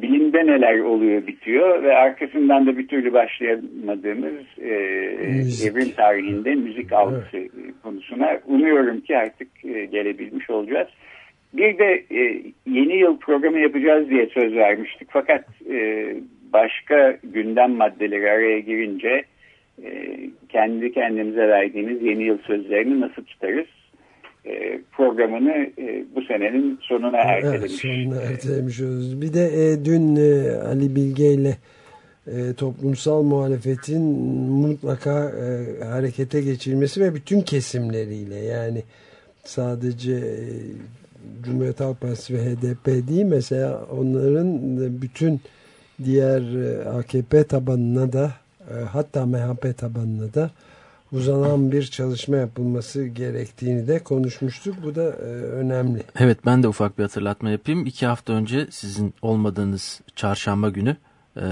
bilimde neler oluyor bitiyor ve arkasından da bir türlü başlayamadığımız e, evrim tarihinde müzik algısı evet. konusuna umuyorum ki artık e, gelebilmiş olacağız. Bir de e, yeni yıl programı yapacağız diye söz vermiştik fakat e, başka gündem maddeleri araya girince e, kendi kendimize verdiğimiz yeni yıl sözlerini nasıl tutarız? E, programını e, bu senenin sonuna ertelemiş. Evet, sonuna ertelemiş oluruz. Bir de e, dün e, Ali Bilge ile e, toplumsal muhalefetin mutlaka e, harekete geçirilmesi ve bütün kesimleriyle yani sadece e, Cumhuriyet Halk Partisi ve HDP değil mesela onların bütün diğer AKP tabanına da hatta MHP tabanına da uzanan bir çalışma yapılması gerektiğini de konuşmuştuk. Bu da e, önemli. Evet ben de ufak bir hatırlatma yapayım. İki hafta önce sizin olmadığınız çarşamba günü e,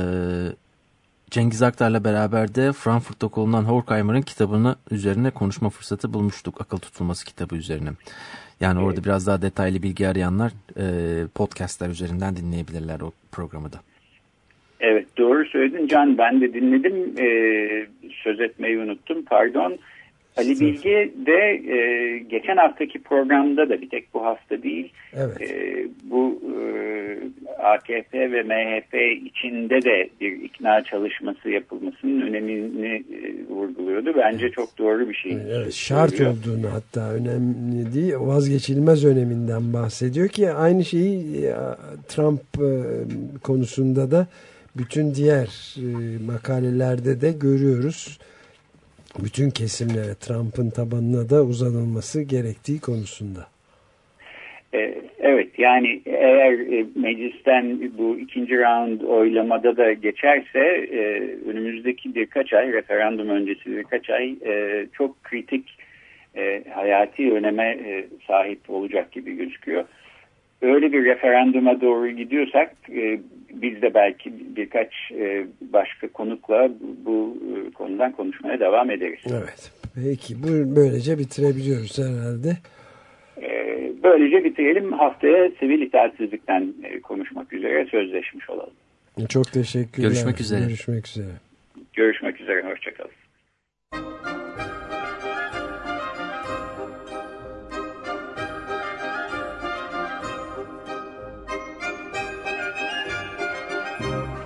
Cengiz Aktar'la beraber de Frankfurt'ta konulan Horkheimer'ın kitabını üzerine konuşma fırsatı bulmuştuk. Akıl tutulması kitabı üzerine. Yani evet. orada biraz daha detaylı bilgi arayanlar e, podcastler üzerinden dinleyebilirler o programı da. Evet doğru söyledin Can ben de dinledim ee, söz etmeyi unuttum pardon. Ali Bilge de e, geçen haftaki programda da bir tek bu hafta değil evet. e, bu e, AKP ve MHP içinde de bir ikna çalışması yapılmasının önemini e, vurguluyordu. Bence evet. çok doğru bir şey. Evet, şart söylüyor. olduğunu hatta önemli değil vazgeçilmez öneminden bahsediyor ki aynı şeyi e, Trump e, konusunda da bütün diğer e, makalelerde de görüyoruz. Bütün kesimlere Trump'ın tabanına da uzanılması gerektiği konusunda. E, evet yani eğer e, meclisten bu ikinci round oylamada da geçerse önümüzdeki birkaç ay referandum öncesi birkaç ay çok kritik hayati öneme sahip olacak gibi gözüküyor. Öyle bir referanduma doğru gidiyorsak biz de belki birkaç e, başka konukla bu e, konudan konuşmaya devam ederiz. Evet. Peki bu böylece bitirebiliyoruz herhalde. E, böylece bitirelim. Haftaya sivil itaatsizlikten konuşmak üzere sözleşmiş olalım. Çok teşekkürler. Görüşmek üzere. Görüşmek üzere. Görüşmek üzere. Hoşçakalın.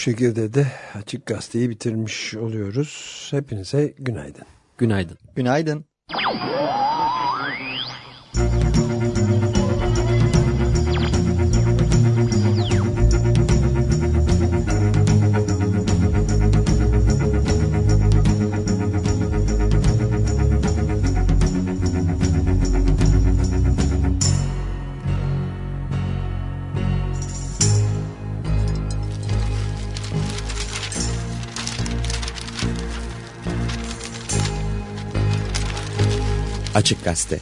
Şekilde de Açık Gazete'yi bitirmiş oluyoruz. Hepinize günaydın. Günaydın. Günaydın. Açık Gazete